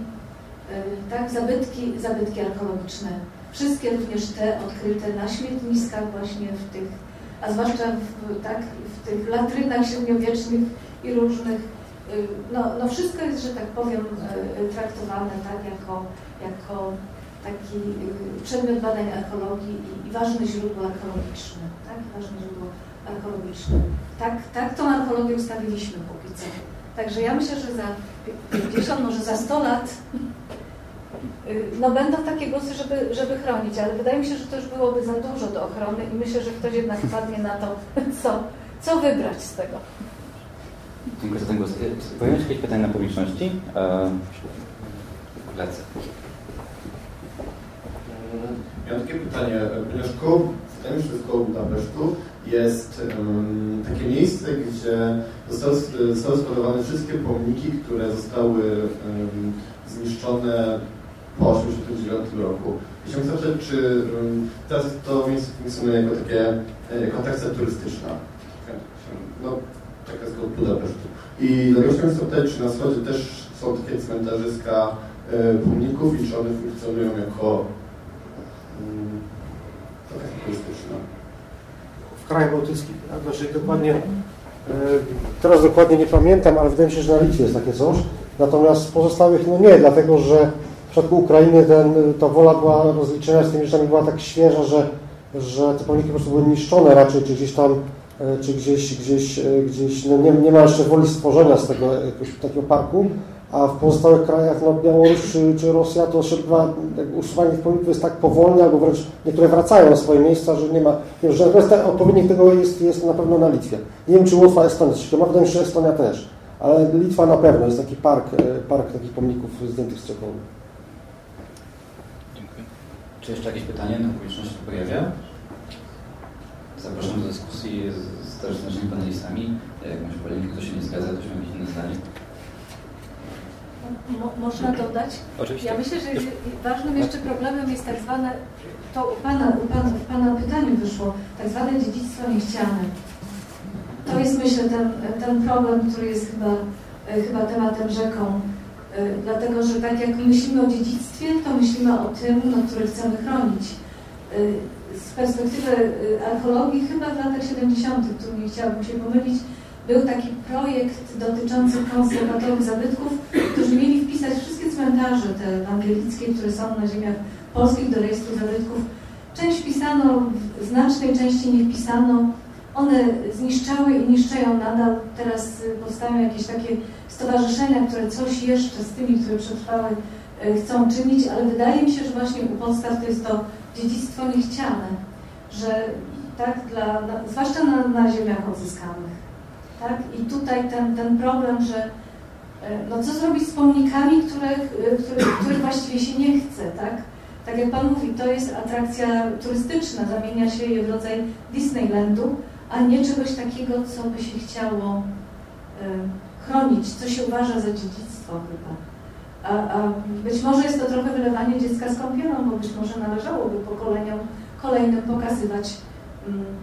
tak, zabytki, zabytki archeologiczne. Wszystkie również te odkryte na śmietniskach właśnie w tych, a zwłaszcza w, tak, w tych latrynach średniowiecznych i różnych, no, no wszystko jest, że tak powiem, traktowane tak jako, jako taki przedmiot badań archeologii i, i ważne źródło archeologiczne, tak? Ważne źródło archeologiczne. Tak, tak tą archeologię ustawiliśmy póki co. Także ja myślę, że za 50, może za 100 lat y, no będą takie głosy, żeby, żeby chronić, ale wydaje mi się, że to już byłoby za dużo do ochrony i myślę, że ktoś jednak wpadnie na to, co, co wybrać z tego. Dziękuję za ten głos. Pojawią się jakieś pytania na publiczności? E, lecę. Ja takie pytanie, ponieważ koło, wydaje mi się, że koło Budapesztu jest um, takie miejsce, gdzie zostały, zostały wszystkie pomniki, które zostały um, zniszczone po 1989 roku. I chciałbym zapytać, czy um, teraz to miejsce funkcjonuje jako takie, e, jako turystyczna? No, taka jest Budapesztu. I dlatego chciałbym zapytać, czy na wschodzie też są takie cmentarzyska e, pomników i czy one funkcjonują jako um, turystyczna? Krajach bałtyckich. Tak? Znaczy dokładnie, e, teraz dokładnie nie pamiętam, ale wydaje mi się, że na Litwie jest takie coś. Natomiast pozostałych no nie, dlatego że w przypadku Ukrainy ten, ta wola była rozliczenia z tymi rzeczami była tak świeża, że, że te pomniki po prostu były niszczone raczej, czy gdzieś tam, e, czy gdzieś, gdzieś, e, gdzieś no nie, nie ma jeszcze woli stworzenia z tego jakiegoś takiego parku a w pozostałych krajach, no Białoruś czy, czy Rosja, to szybko usuwanie tych pomników jest tak powolne, albo wręcz niektóre wracają na swoje miejsca, że nie ma, nie, że odpowiednik tego jest, jest na pewno na Litwie. Nie wiem, czy Łotwa, Estonia, czy wydaje mi się, że Estonia też, ale Litwa na pewno, jest taki park, e, park takich pomników zdjętych z Czechowy. Dziękuję. Czy jeszcze jakieś pytanie na publiczność się pojawia? Zapraszam do dyskusji z, z też z naszymi panelistami. Jak masz polemikę, kto się nie zgadza, ktoś ma jakieś inne zdanie. Mo można dodać? Oczywiście. Ja myślę, że ważnym jeszcze problemem jest tak zwane, to u pana, u pana, w Pana pytaniu wyszło, tak zwane dziedzictwo niechciane. To jest myślę ten, ten problem, który jest chyba, e, chyba tematem rzeką. E, dlatego, że tak jak myślimy o dziedzictwie, to myślimy o tym, no, które chcemy chronić. E, z perspektywy archeologii chyba w latach 70., tu nie chciałabym się pomylić, był taki projekt dotyczący konserwatorów zabytków, którzy mieli wpisać wszystkie cmentarze te ewangelickie, które są na ziemiach polskich do rejestru zabytków. Część wpisano, w znacznej części nie wpisano. One zniszczały i niszczają nadal. Teraz powstają jakieś takie stowarzyszenia, które coś jeszcze z tymi, które przetrwały, e, chcą czynić, ale wydaje mi się, że właśnie u podstaw to jest to dziedzictwo niechciane, że tak dla, zwłaszcza na, na ziemiach odzyskanych tak? I tutaj ten, ten problem, że e, no co zrobić z pomnikami, których, e, których, których właściwie się nie chce, tak? Tak jak Pan mówi, to jest atrakcja turystyczna, zamienia się je w rodzaj Disneylandu, a nie czegoś takiego, co by się chciało y, chronić, co się uważa za dziedzictwo chyba. A, a, być może jest to trochę wylewanie dziecka z kąpielą, bo być może należałoby pokoleniom kolejnym pokazywać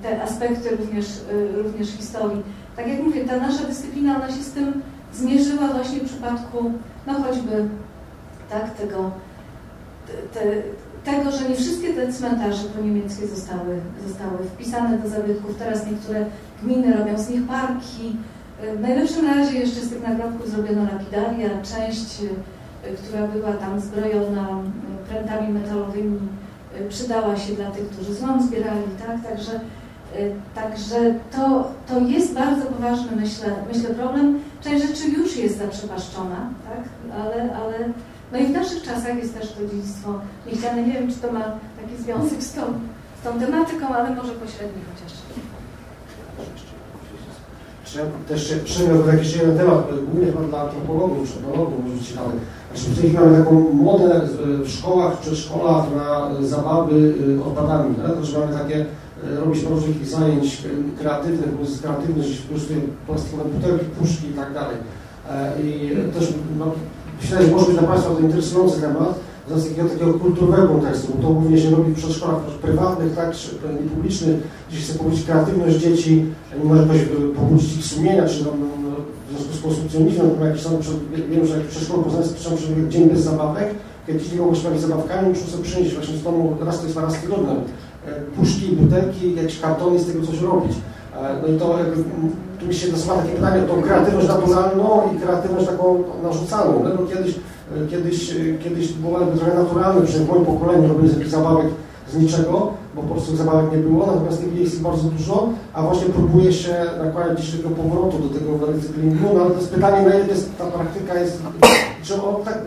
te aspekty również, y, również historii tak jak mówię, ta nasza dyscyplina, ona się z tym zmierzyła właśnie w przypadku, no choćby tak, tego, te, tego, że nie wszystkie te cmentarze po niemieckie zostały, zostały wpisane do zabytków. Teraz niektóre gminy robią z nich parki. W najlepszym razie jeszcze z tych nagrobków zrobiono lapidaria. Część, która była tam zbrojona prętami metalowymi, przydała się dla tych, którzy złom zbierali. Tak? Także Y, także to, to jest bardzo poważny, myślę, myślę, problem. Część rzeczy już jest zaprzepaszczona, tak? ale, ale no i w naszych czasach jest też to dziedzictwo niechciane. Nie wiem, czy to ma taki związek z tą, z tą tematyką, ale może pośredni chociaż. Czy ja też przyjmę jakiś jeden temat, głównie dla antropologów, czy etnologów może być. Znaczy w tej chwili mamy taką modę w szkołach, czy szkołach na zabawy y, odpadami, tak? że mamy takie E, robić różnych zajęć kreatywnych, bo jest kreatywność, wykorzystuje plastikowe butelki, puszki i tak dalej. E, I też no, myślę, że może być dla Państwa to interesujący temat, z takiego, kulturowego kontekstu, bo to głównie się robi w przedszkolach prywatnych, tak, czy publicznych, gdzie chce pobudzić kreatywność dzieci, nie może jakoś pobudzić ich sumienia, czy no, no, w związku z konsumpcjonizmem, no, jakieś tam, wiem, że jak w przedszkolu poznańskim piszą, że dzień bez zabawek, kiedy dzieci nie mogą się zabawkami, muszą sobie przynieść właśnie z domu raz to jest raz w tygodniu E, puszki, butelki, jakieś kartony z tego coś robić. No i to jakby, tu mi się nasuwa takie pytanie tą kreatywność naturalną i kreatywność taką narzucaną. No, kiedyś, kiedyś, kiedyś było trochę naturalne, przynajmniej w moim pokoleniu robienie jakichś zabawek z niczego, bo po prostu zabawek nie było, natomiast tych jest bardzo dużo, a właśnie próbuje się nakładać gdzieś tego powrotu do tego recyklingu, no ale to jest pytanie, na ile jest, ta praktyka jest, czy on tak,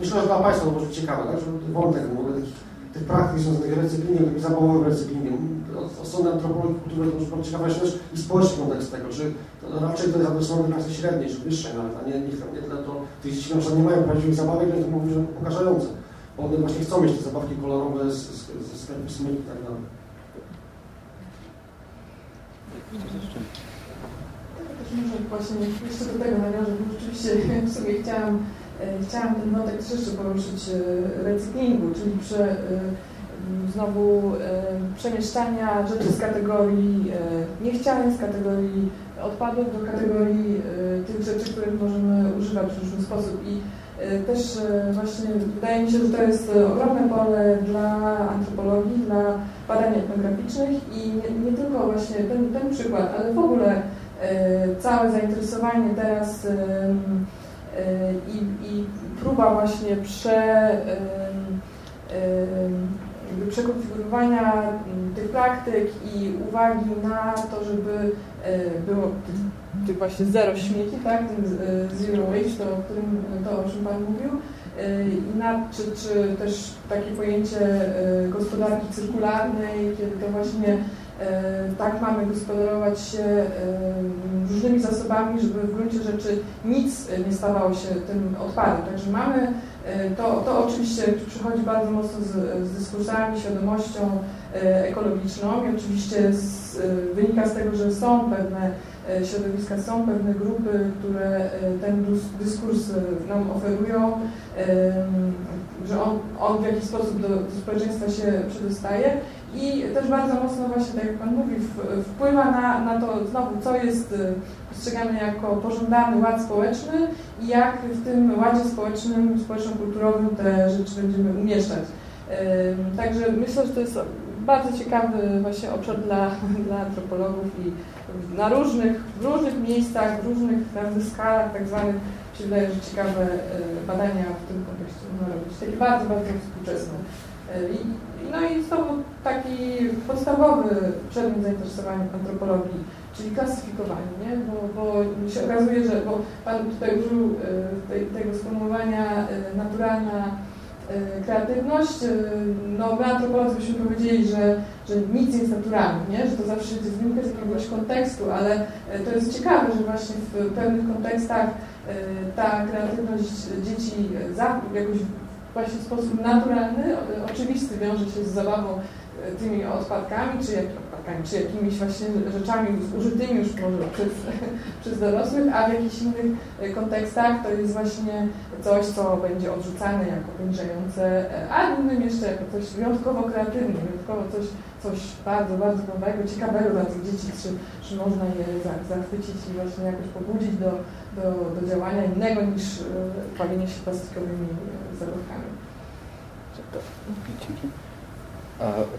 myślę, że dla Państwa to może ciekawe, tak, że wątek w ogóle takich, tych praktyk związanych z recyklingiem, takim zabawowym recyklingiem, od, od strony antropologii kultury to już rzecz i społeczny kontekst tego, czy to raczej to jest adresowane klasy średniej, czy wyższej nawet, a nie, nie, nie tyle to, tych dzieci na nie mają prawdziwych zabawek, więc to mówi, że pokażające one właśnie chcą mieć te zabawki kolorowe ze sklepu smyk i tak dalej. Może właśnie jeszcze do tego nawiążę, bo rzeczywiście w sobie chciałam, e, chciałam ten wątek jeszcze poruszyć e, recyklingu, czyli prze, e, znowu przemieszczania rzeczy z kategorii niechcianych, z kategorii odpadów do kategorii tych rzeczy, które możemy używać w różny sposób. I też y, właśnie wydaje mi się, że to jest ogromne pole dla antropologii, dla badań etnograficznych i nie, nie tylko właśnie ten, ten, przykład, ale w ogóle y, całe zainteresowanie teraz i, i próba właśnie prze, przekonfigurowania mm, tych praktyk i uwagi na to, żeby było tych właśnie zero śmieci, tak, zero waste, to, o którym, to o czym Pan mówił, i na, czy, czy też takie pojęcie e, gospodarki cyrkularnej, kiedy to właśnie e, tak mamy gospodarować się różnymi zasobami, żeby w gruncie rzeczy nic nie stawało się tym odpadem. Także mamy, to, to oczywiście przychodzi bardzo mocno z, z dyskursami, świadomością ekologiczną i oczywiście z, wynika z tego, że są pewne środowiska są pewne grupy, które e, ten dyskurs e, nam oferują, że on, on w jakiś sposób do, do społeczeństwa się przedostaje i też bardzo mocno właśnie, tak jak Pan mówi, wpływa na, na to znowu, co jest postrzegane jako pożądany ład społeczny i jak w tym ładzie społecznym, społeczno-kulturowym te rzeczy będziemy umieszczać. Także myślę, że to jest bardzo ciekawy właśnie obszar dla, dla antropologów i na różnych, w różnych miejscach, w różnych skalach tak zwanych się wydaje, że ciekawe e, badania w tym kontekście można robić. Takie bardzo, bardzo współczesne. E, I, no i znowu taki podstawowy przedmiot zainteresowania antropologii, czyli klasyfikowanie, nie? Bo, bo się okazuje, że bo Pan tutaj użył e, tego sformułowania naturalna kreatywność, y, no my antropolodzy byśmy powiedzieli, że, że nic nie jest naturalne, nie? że to zawsze wynika z jakiegoś kontekstu, ale y, to jest ciekawe, że właśnie w pewnych kontekstach ta kreatywność dzieci jakoś właśnie sposób naturalny, oczywisty wiąże się z zabawą tymi odpadkami, czy jak, odpadkami, czy jakimiś właśnie rzeczami użytymi już może przez, przez dorosłych, a w jakichś innych kontekstach to jest właśnie coś, co będzie odrzucane jako poniżające, a innym jeszcze jako coś wyjątkowo kreatywne, wyjątkowo coś, coś bardzo, bardzo nowego, ciekawego dla tych dzieci, czy, czy można je zachwycić i właśnie jakoś pobudzić do, do, do działania innego niż palienie się plastikowymi zabawkami. Dzięki.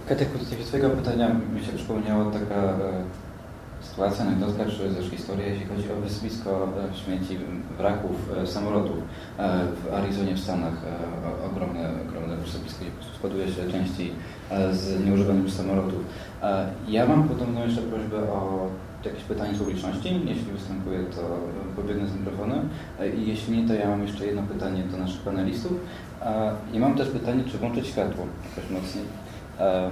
Kateku, do Twojego pytania mi się przypomniała taka e, sytuacja, anegdotka czy też historia, jeśli chodzi o wysypisko e, śmieci, wraków e, samolotów w Arizonie w Stanach. Ogromne, ogromne wysypisko, gdzie składuje się części z nieużywanych samolotów. Ja mam podobną jeszcze prośbę o jakieś pytanie z publiczności. Jeśli występuje, to pobiegnę z mikrofonem. I jeśli nie, to ja mam jeszcze jedno pytanie do naszych panelistów. I mam też pytanie, czy włączyć światło jakoś mocniej. E,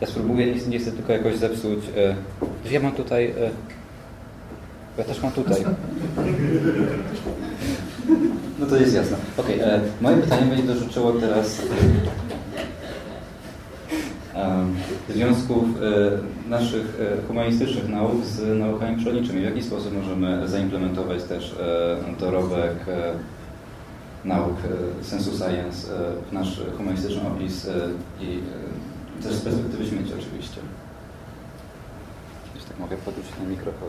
ja spróbuję, nie, nie chcę tylko jakoś zepsuć. E, ja mam tutaj. E, ja też mam tutaj. No to jest jasne. Okej, okay, moje pytanie będzie dotyczyło teraz związków naszych humanistycznych nauk z naukami przyrodniczymi. W jaki sposób możemy zaimplementować też dorobek nauk sensu science w nasz humanistyczny opis i też z perspektywy śmieci oczywiście. Jeśli tak mogę podróżyć na mikrofon.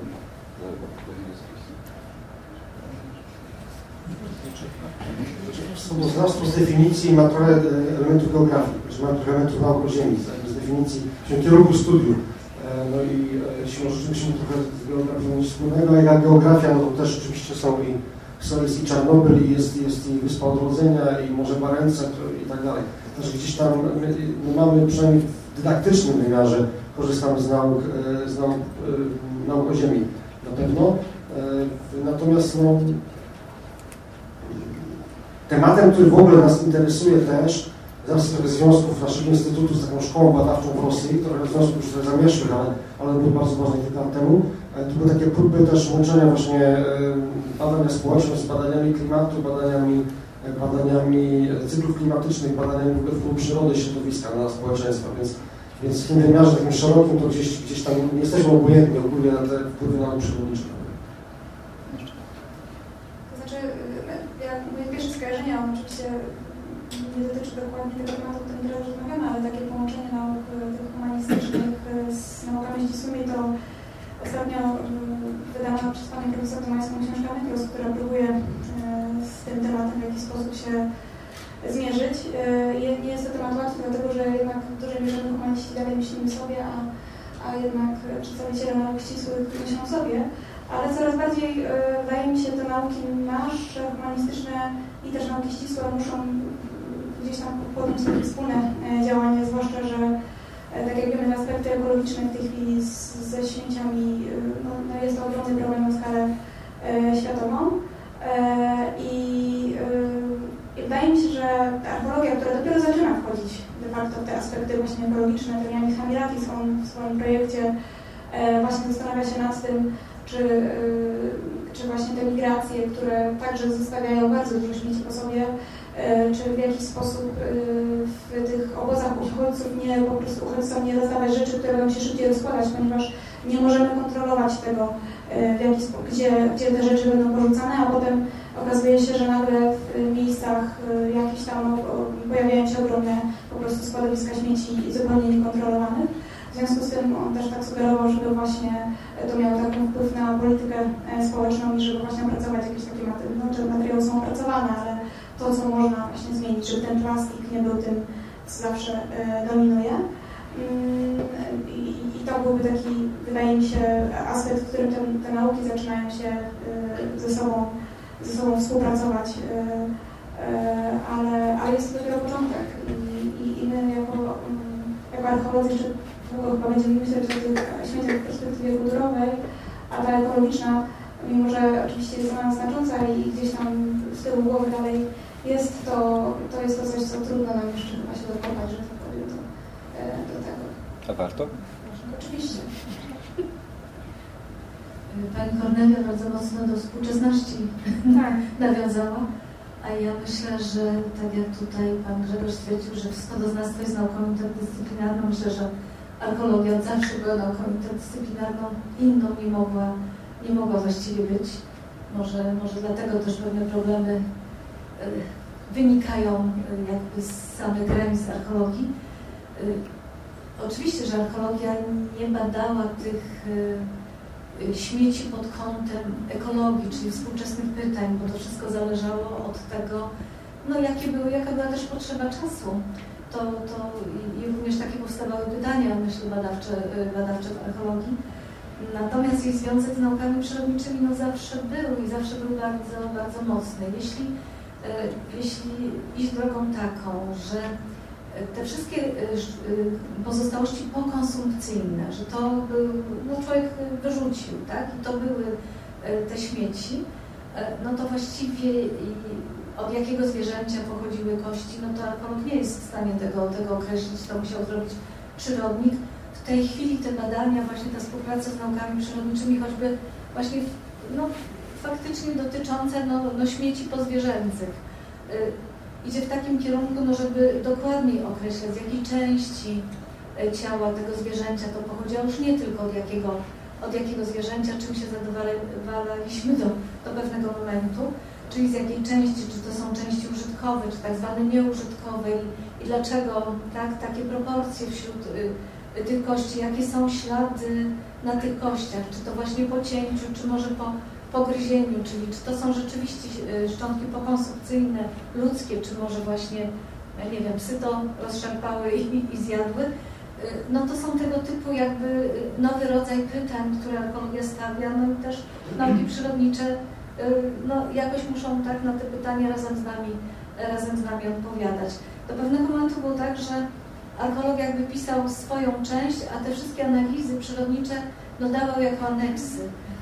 Wzrostu z definicji ma trochę elementów geografii, że ma trochę elementów nauk Ziemi, z definicji kierunku studiów. E, no no i siłą rzeczy musimy trochę z geografią mieć wspólnego, a jak geografia, no to też oczywiście są i, są jest i Czarnobyl, i jest, jest i Wyspa Odrodzenia, i Morze Barence i tak dalej. Także gdzieś tam my, my mamy przynajmniej w dydaktycznym wymiarze korzystamy z nauk, z nauk, nauk o Ziemi na pewno. Natomiast no, tematem, który w ogóle nas interesuje też, Zaraz trochę związków naszego instytutu z taką szkołą badawczą w Rosji, trochę związków już zamieszłych, ale, ale był bardzo ważny kilka lat temu. E, to były takie próby też łączenia właśnie e, badania społecznych z badaniami klimatu, badaniami, e, badaniami cyklów klimatycznych, badaniami wpływu przyrody środowiska na społeczeństwa, więc, więc w tym wymiarze takim szerokim to gdzieś, gdzieś tam nie jesteśmy obojętni ogólnie na te wpływy na przyrodnicze. To znaczy, ja, moje pierwsze skojarzenia oczywiście nie dotyczy dokładnie tego tematu, o którym teraz rozmawiamy, ale takie połączenie nauk e, tych humanistycznych e, z naukami ścisłymi to ostatnio wydana przez panią profesor Tomańską książka Nekros, która próbuje z tym tematem w jakiś sposób się zmierzyć. Nie jest to temat łatwy, dlatego że jednak w dużej mierze humaniści dalej myślimy sobie, a, a jednak przedstawiciele nauk ścisłych myślą sobie, ale coraz bardziej wydaje mi się, te nauki nasze, humanistyczne i też nauki ścisłe muszą gdzieś tam podjąć takie wspólne e, działanie, zwłaszcza, że e, tak jak wiemy, aspekty ekologiczne w tej chwili z, ze śmieciami e, no, no jest to ogromny problem na skalę światową. I, I wydaje mi się, że archeologia, która dopiero zaczyna wchodzić de facto w te aspekty właśnie ekologiczne, to Janis Hamirakis, on w swoim projekcie właśnie zastanawia się nad tym, czy, czy właśnie te migracje, które także zostawiają bardzo dużo śmieci po sobie, E, czy w jakiś sposób e, w tych obozach uchodźców nie po prostu uchodźcom nie rozdawać rzeczy, które będą się szybciej rozkładać, ponieważ nie możemy kontrolować tego, e, w jaki gdzie, gdzie te rzeczy będą porzucane, a potem okazuje się, że nagle w miejscach jakichś tam pojawiają się ogromne po prostu składowiska śmieci zupełnie niekontrolowanych. W związku z tym on też tak sugerował, żeby właśnie to miało taki wpływ na politykę społeczną i żeby właśnie opracować jakieś takie materiały, no, materiały są opracowane, ale to, co można właśnie zmienić, żeby ten plastik nie był tym, co zawsze e, dominuje. I, to byłby taki, wydaje mi się, aspekt, w którym te, te nauki zaczynają się e, ze sobą, ze sobą współpracować, e, ale, ale jest to dopiero początek. I, i, my jako, mm, jako archeolodzy jeszcze długo chyba będziemy myśleć o śmieciach w perspektywie kulturowej, a ta ekologiczna, mimo że oczywiście jest ona znacząca i gdzieś tam z tyłu głowy dalej jest to, to jest to coś, co trudno nam jeszcze chyba się dokopać, że powiem, do, e, tego. A warto? Oczywiście. Pani Kornelia bardzo mocno do współczesności tak. nawiązała, a ja myślę, że tak jak tutaj Pan Grzegorz stwierdził, że wschodoznawstwo jest nauką interdyscyplinarną, myślę, że archeologia od zawsze była nauką interdyscyplinarną, inną nie mogła, nie mogła właściwie być. Może, może dlatego też pewne problemy Y, wynikają y, jakby z samych granic archeologii. Y, oczywiście, że archeologia nie badała tych śmieci pod kątem ekologii, czyli współczesnych pytań, bo to wszystko zależało od tego, no jakie były, jaka była też potrzeba czasu. To, to i również takie powstawały pytania, myślę, badawcze, badawcze w archeologii. Natomiast jej związek z naukami przyrodniczymi no zawsze był i zawsze był bardzo, bardzo mocny. Jeśli jeśli iść drogą taką, że te wszystkie e, e, pozostałości pokonsumpcyjne, że to był, no człowiek wyrzucił, tak? I to były te śmieci, no to właściwie od jakiego zwierzęcia pochodziły kości, no to archeolog nie jest w stanie tego, tego określić, to musiał zrobić przyrodnik. W tej chwili te badania, właśnie ta współpraca z naukami przyrodniczymi, choćby właśnie no, faktycznie dotyczące no, no śmieci pozwierzęcych. Y, idzie w takim kierunku, no, żeby dokładniej określać, z jakiej części y, ciała tego zwierzęcia to pochodziło, już nie tylko od jakiego, od jakiego zwierzęcia, czym się zadowalaliśmy do, do pewnego momentu, czyli z jakiej części, czy to są części użytkowe, czy tak zwane nieużytkowe i, i dlaczego tak, takie proporcje wśród y, tych kości, jakie są ślady na tych kościach, czy to właśnie po cięciu, czy może po pogryzieniu, czyli czy to są rzeczywiście e, szczątki pokonsumpcyjne, ludzkie, czy może właśnie, nie wiem, psy to rozszarpały i, i zjadły. no to są tego typu jakby nowy rodzaj pytań, które archeologia stawia, no i też nauki przyrodnicze no, jakoś muszą tak na te pytania razem z nami, razem z nami odpowiadać. Do pewnego momentu było tak, że archeolog jakby pisał swoją część, a te wszystkie analizy przyrodnicze dodawał jako aneksy.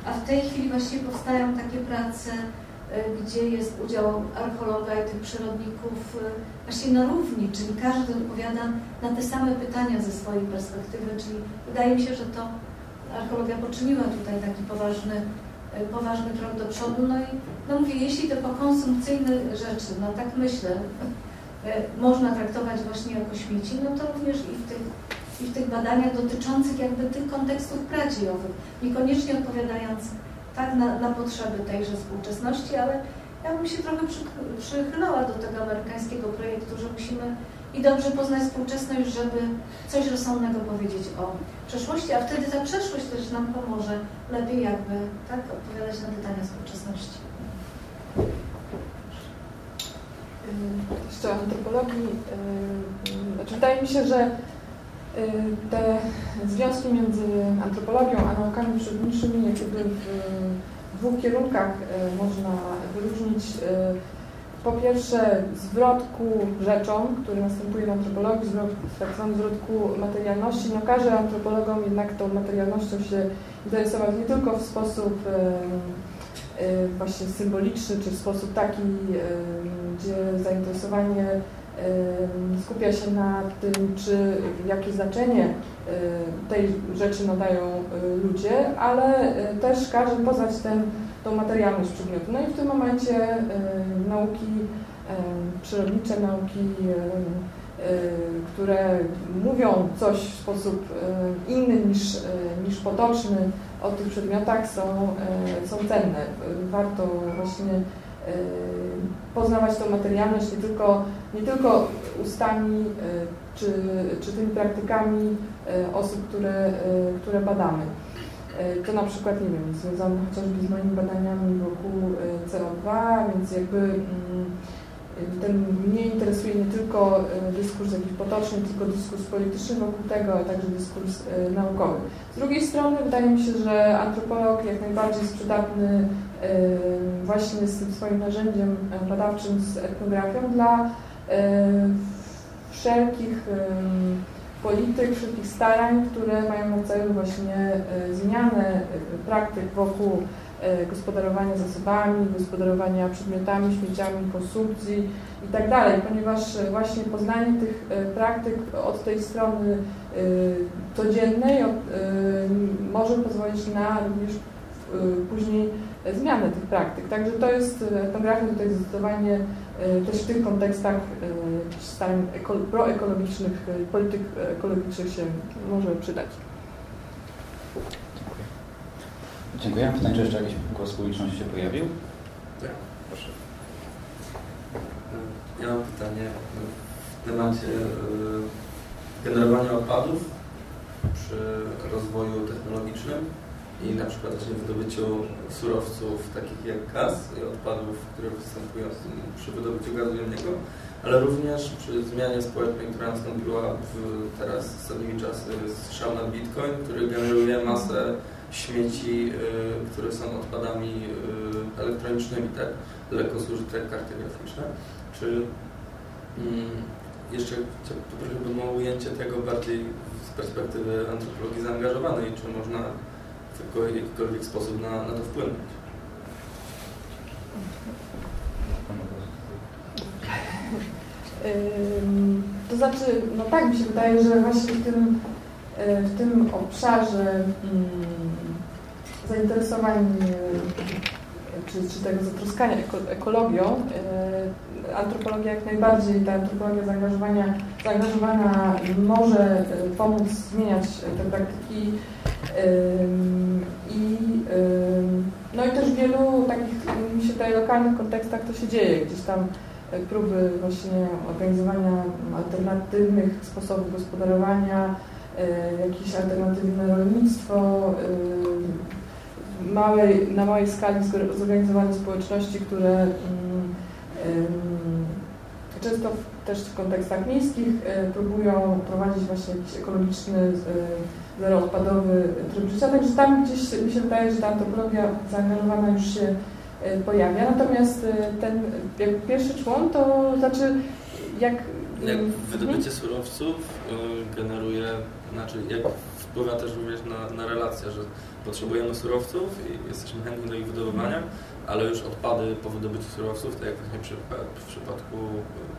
A w tej chwili właściwie powstają takie prace, y, gdzie jest udział archeologa i tych przyrodników y, właśnie na równi, czyli każdy odpowiada na te same pytania ze swojej perspektywy, czyli wydaje mi się, że to archeologia poczyniła tutaj taki poważny, y, poważny krok do przodu. No i no mówię, jeśli te pokonsumpcyjne rzeczy, no tak myślę, można traktować właśnie jako śmieci, no to również i w tych i w tych badaniach dotyczących jakby tych kontekstów pradziejowych, niekoniecznie odpowiadając tak na, na potrzeby tejże współczesności, ale ja bym się trochę przy, przychylała do tego amerykańskiego projektu, że musimy i dobrze poznać współczesność, żeby coś rozsądnego powiedzieć o przeszłości, a wtedy ta przeszłość też nam pomoże lepiej jakby tak odpowiadać na pytania współczesności. Jeszcze antropologii. Znaczy, wydaje mi się, że te związki między antropologią a naukami przyrodniczymi jakby w dwóch kierunkach y, można wyróżnić. Y, po pierwsze zwrot ku rzeczom, który następuje w antropologii, zwrot, tak zwany zwrot materialności. No każe antropologom jednak tą materialnością się interesować nie tylko w sposób właśnie symboliczny, czy w sposób taki, gdzie zainteresowanie skupia się na tym, czy jakie znaczenie tej rzeczy nadają ludzie, ale też każe poznać ten, tą materialność przedmiotu. No i w tym momencie nauki przyrodnicze, nauki, które mówią coś w sposób inny niż, niż potoczny o tych przedmiotach są, są cenne. Warto właśnie poznawać tą materialność nie tylko, nie tylko ustami czy, czy tymi praktykami osób, które, które badamy. To na przykład, nie wiem, związane chociażby z moimi badaniami wokół CO2, więc jakby mm, ten mnie interesuje nie tylko dyskurs jakiś potoczny, tylko dyskurs polityczny wokół tego, a także dyskurs naukowy. Z drugiej strony wydaje mi się, że antropolog jak najbardziej jest przydatny właśnie z tym swoim narzędziem badawczym, z etnografią dla wszelkich polityk, wszelkich starań, które mają na celu właśnie zmianę praktyk wokół gospodarowania zasobami, gospodarowania przedmiotami, śmieciami, konsumpcji itd., tak ponieważ właśnie poznanie tych praktyk od tej strony codziennej może pozwolić na również później zmianę tych praktyk. Także to jest etnografia tutaj zdecydowanie e, też w tych kontekstach e, starań proekologicznych, e, polityk ekologicznych się może przydać. Dziękuję. Dziękuję. Pytanie, czy jeszcze jakiś głos publiczności się pojawił? Tak. Proszę. Ja mam pytanie w temacie generowania odpadów przy rozwoju technologicznym i na przykład właśnie wydobyciu surowców takich jak gaz i odpadów, które występują przy wydobyciu gazu ziemnego, ale również przy zmianie społecznej, która nastąpiła w teraz ostatnimi czasy strzał na Bitcoin, który generuje masę śmieci, y, które są odpadami y, elektronicznymi, tak? Lekko zużyte karty graficzne. Czy mm, jeszcze prosiłbym o ujęcie tego bardziej z perspektywy antropologii zaangażowanej, czy można tylko w jakikolwiek sposób na, na to wpłynąć. To znaczy, no tak mi się wydaje, że właśnie w tym, e, w tym obszarze mm, zainteresowań czy, czy tego zatroskania ekologią, e, antropologia jak najbardziej, ta antropologia zaangażowania, zaangażowana może pomóc zmieniać te praktyki i, no i też w wielu takich, mi się wydaje, lokalnych kontekstach to się dzieje. Gdzieś tam e, próby właśnie organizowania alternatywnych sposobów gospodarowania, e, jakieś alternatywne rolnictwo, małej, na małej skali zorganizowane społeczności, które często też w kontekstach miejskich próbują prowadzić właśnie jakiś ekologiczny, zeroodpadowy tryb życia, także tam gdzieś mi się wydaje, że ta antropologia zaangażowana już się pojawia. Natomiast ten pierwszy człon to znaczy jak... Jak wydobycie surowców generuje, znaczy jak wpływa też również na, na relacje, że potrzebujemy surowców i jesteśmy chętni do ich wydobywania, ale już odpady po wydobyciu surowców, tak jak właśnie przy, w przypadku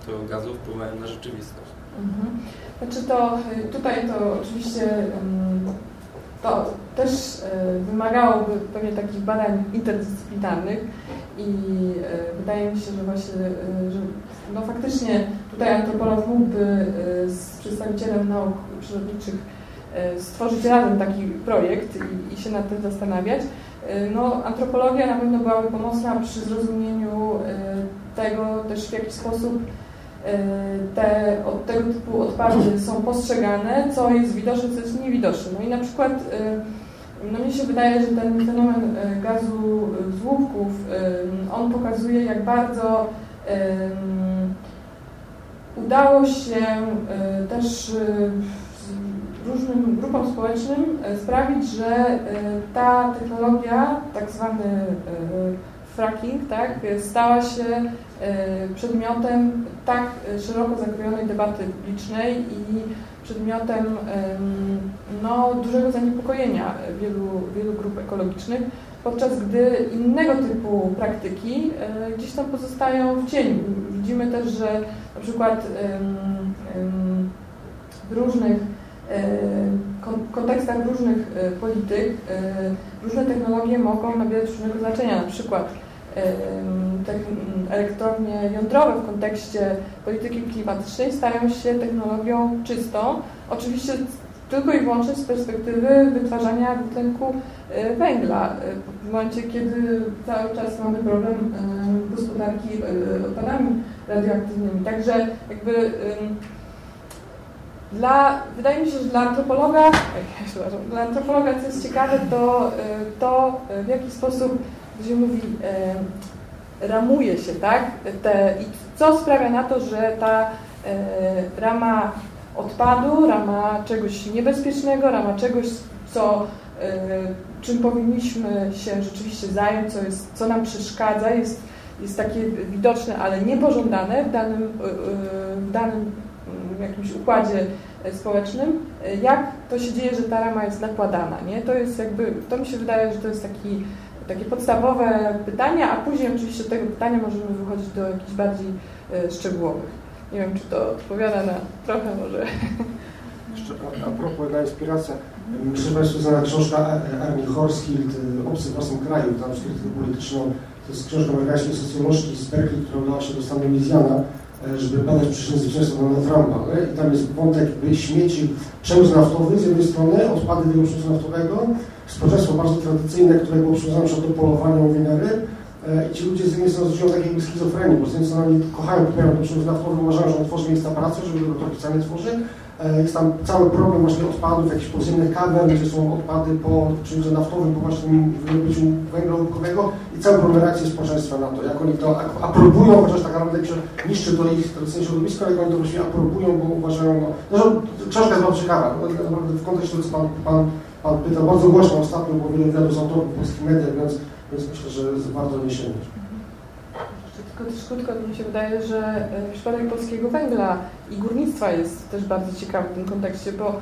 tego gazu, wpływają na rzeczywistość. Mhm. Znaczy to tutaj to oczywiście to też wymagałoby pewnie takich badań interdyscyplinarnych i wydaje mi się, że właśnie, że no faktycznie tutaj antropolog mógłby z przedstawicielem nauk przyrodniczych stworzyć razem taki projekt i, i się nad tym zastanawiać. No, antropologia na pewno byłaby pomocna przy zrozumieniu tego też w jaki sposób te, od tego typu odpady są postrzegane, co jest widoczne, co jest niewidoczne. No i na przykład no mi się wydaje, że ten fenomen gazu z łupków, on pokazuje jak bardzo udało się też różnym grupom społecznym sprawić, że ta technologia, tak zwany fracking, tak, stała się przedmiotem tak szeroko zakrojonej debaty publicznej i przedmiotem no, dużego zaniepokojenia wielu, wielu grup ekologicznych, podczas gdy innego typu praktyki gdzieś tam pozostają w cieniu. Widzimy też, że na przykład w różnych kontekstach różnych polityk różne technologie mogą nabierać różnego znaczenia. Na przykład elektrownie jądrowe w kontekście polityki klimatycznej stają się technologią czystą. Oczywiście tylko i wyłącznie z perspektywy wytwarzania dwutlenku węgla. W momencie, kiedy cały czas mamy problem gospodarki odpadami radioaktywnymi. Także jakby dla, wydaje mi się, że dla antropologa, dla antropologa, co jest ciekawe, to to, w jaki sposób, gdzie mówi, ramuje się, tak? Te, I co sprawia na to, że ta rama odpadu, rama czegoś niebezpiecznego, rama czegoś, co, czym powinniśmy się rzeczywiście zająć, co, jest, co nam przeszkadza, jest, jest takie widoczne, ale niepożądane w danym, w danym jakimś układzie społecznym, jak to się dzieje, że ta rama jest nakładana, nie? To jest jakby, to mi się wydaje, że to jest taki, takie podstawowe pytania, a później oczywiście od tego pytania możemy wychodzić do jakichś bardziej szczegółowych. Nie wiem, czy to odpowiada na trochę może. Jeszcze a, a propos, inspiracja. Myślę, że Państwu znana książka Armii Horsfield, Obcy w własnym kraju, tam skrytykę polityczną. To jest książka amerykańskiej socjolożki z Berkeley, która udała się do stanu Louisiana żeby badać przyczyny zwycięstwa Trumpa. Nie? I tam jest wątek śmieci, przemysł naftowy z jednej strony, odpady tego przemysłu naftowego, społeczeństwo bardzo tradycyjne, które było przywiązane do polowania winery i ci ludzie z jednej strony żyją tak jakby schizofrenii, bo z jednej strony oni kochają, popierają ten przemysł naftowy, uważają, że on tworzy miejsca pracy, żeby go trochę tworzy, jest tam cały problem właśnie odpadów, jakichś podziemnych kawern, gdzie są odpady po przemyśle naftowym, po właśnie wydobyciu węgla łupkowego i cały problem reakcji społeczeństwa na to, jak oni to aprobują, chociaż taka naprawdę niszczy to ich tradycyjne środowisko, jak oni to właśnie aprobują, bo uważają, no, no książka jest bardzo ciekawa, naprawdę w kontekście tego, co pan, pan, pan bardzo głośno ostatnio, bo wiele wywiadów z autorów polskich mediach, więc, więc myślę, że warto nie sięgnąć. Tylko też krótko mi się wydaje, że przypadek polskiego węgla i górnictwa jest też bardzo ciekawy w tym kontekście, bo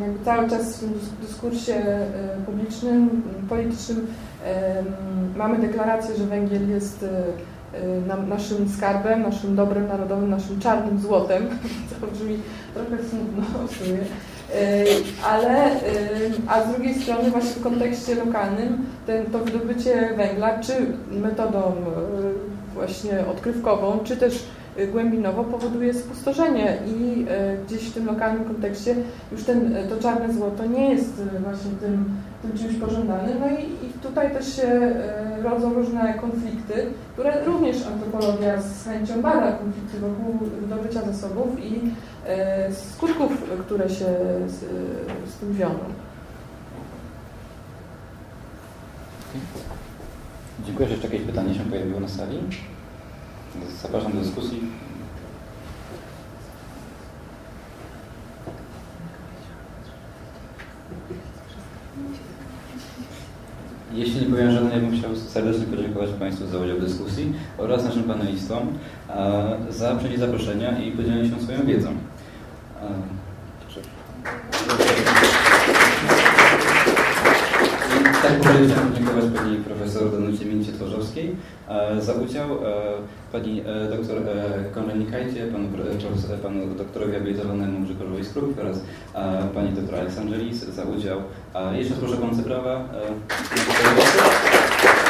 jakby cały czas w dyskursie publicznym, politycznym mamy deklarację, że węgiel jest naszym skarbem, naszym dobrem narodowym, naszym czarnym złotem, co brzmi trochę smutno w sumie. Ale, a z drugiej strony właśnie w kontekście lokalnym ten, to wydobycie węgla, czy metodą właśnie odkrywkową, czy też głębinowo powoduje spustoszenie i gdzieś w tym lokalnym kontekście już ten, to czarne złoto nie jest właśnie tym, tym czymś pożądanym. No i, i tutaj też się rodzą różne konflikty, które również antropologia z chęcią bada konflikty wokół wydobycia zasobów i skutków, które się z, z tym wiążą. Dziękuję, że jeszcze jakieś pytanie się pojawiło na sali. Zapraszam do dyskusji. Jeśli nie powiem żadne, ja bym chciał serdecznie podziękować Państwu za udział w dyskusji oraz naszym panelistom za przyjęcie zaproszenia i podzielenie się swoją wiedzą. Chciałem podziękować pani profesor Danucie Mięcie-Tworzowskiej e, za udział, e, pani e, doktor Konranikajcie, panu, profesor, panu doktorowi habilitowanemu Grzegorzowi Skruk oraz pani doktor Aleksangelis za udział. Jeszcze proszę pan Ceprawa. I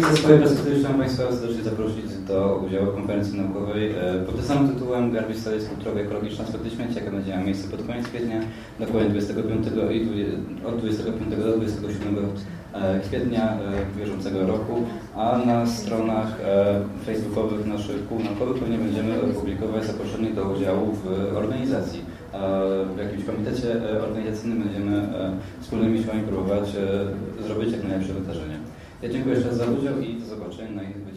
ze swojej perspektywy chciałem Państwa serdecznie zaprosić do udziału w konferencji naukowej pod tym samym tytułem Garbage Studies Kulturowe Ekologiczne Aspekty Śmieci, jaka będzie miała miejsce pod koniec kwietnia, dokładnie 25 i od 25 do 27 kwietnia bieżącego roku, a na stronach facebookowych naszych kół naukowych pewnie będziemy publikować zaproszenie do udziału w organizacji. W jakimś komitecie organizacyjnym będziemy wspólnymi siłami próbować zrobić jak najlepsze wydarzenie. Ja dziękuję jeszcze raz za udział i do zobaczenia na.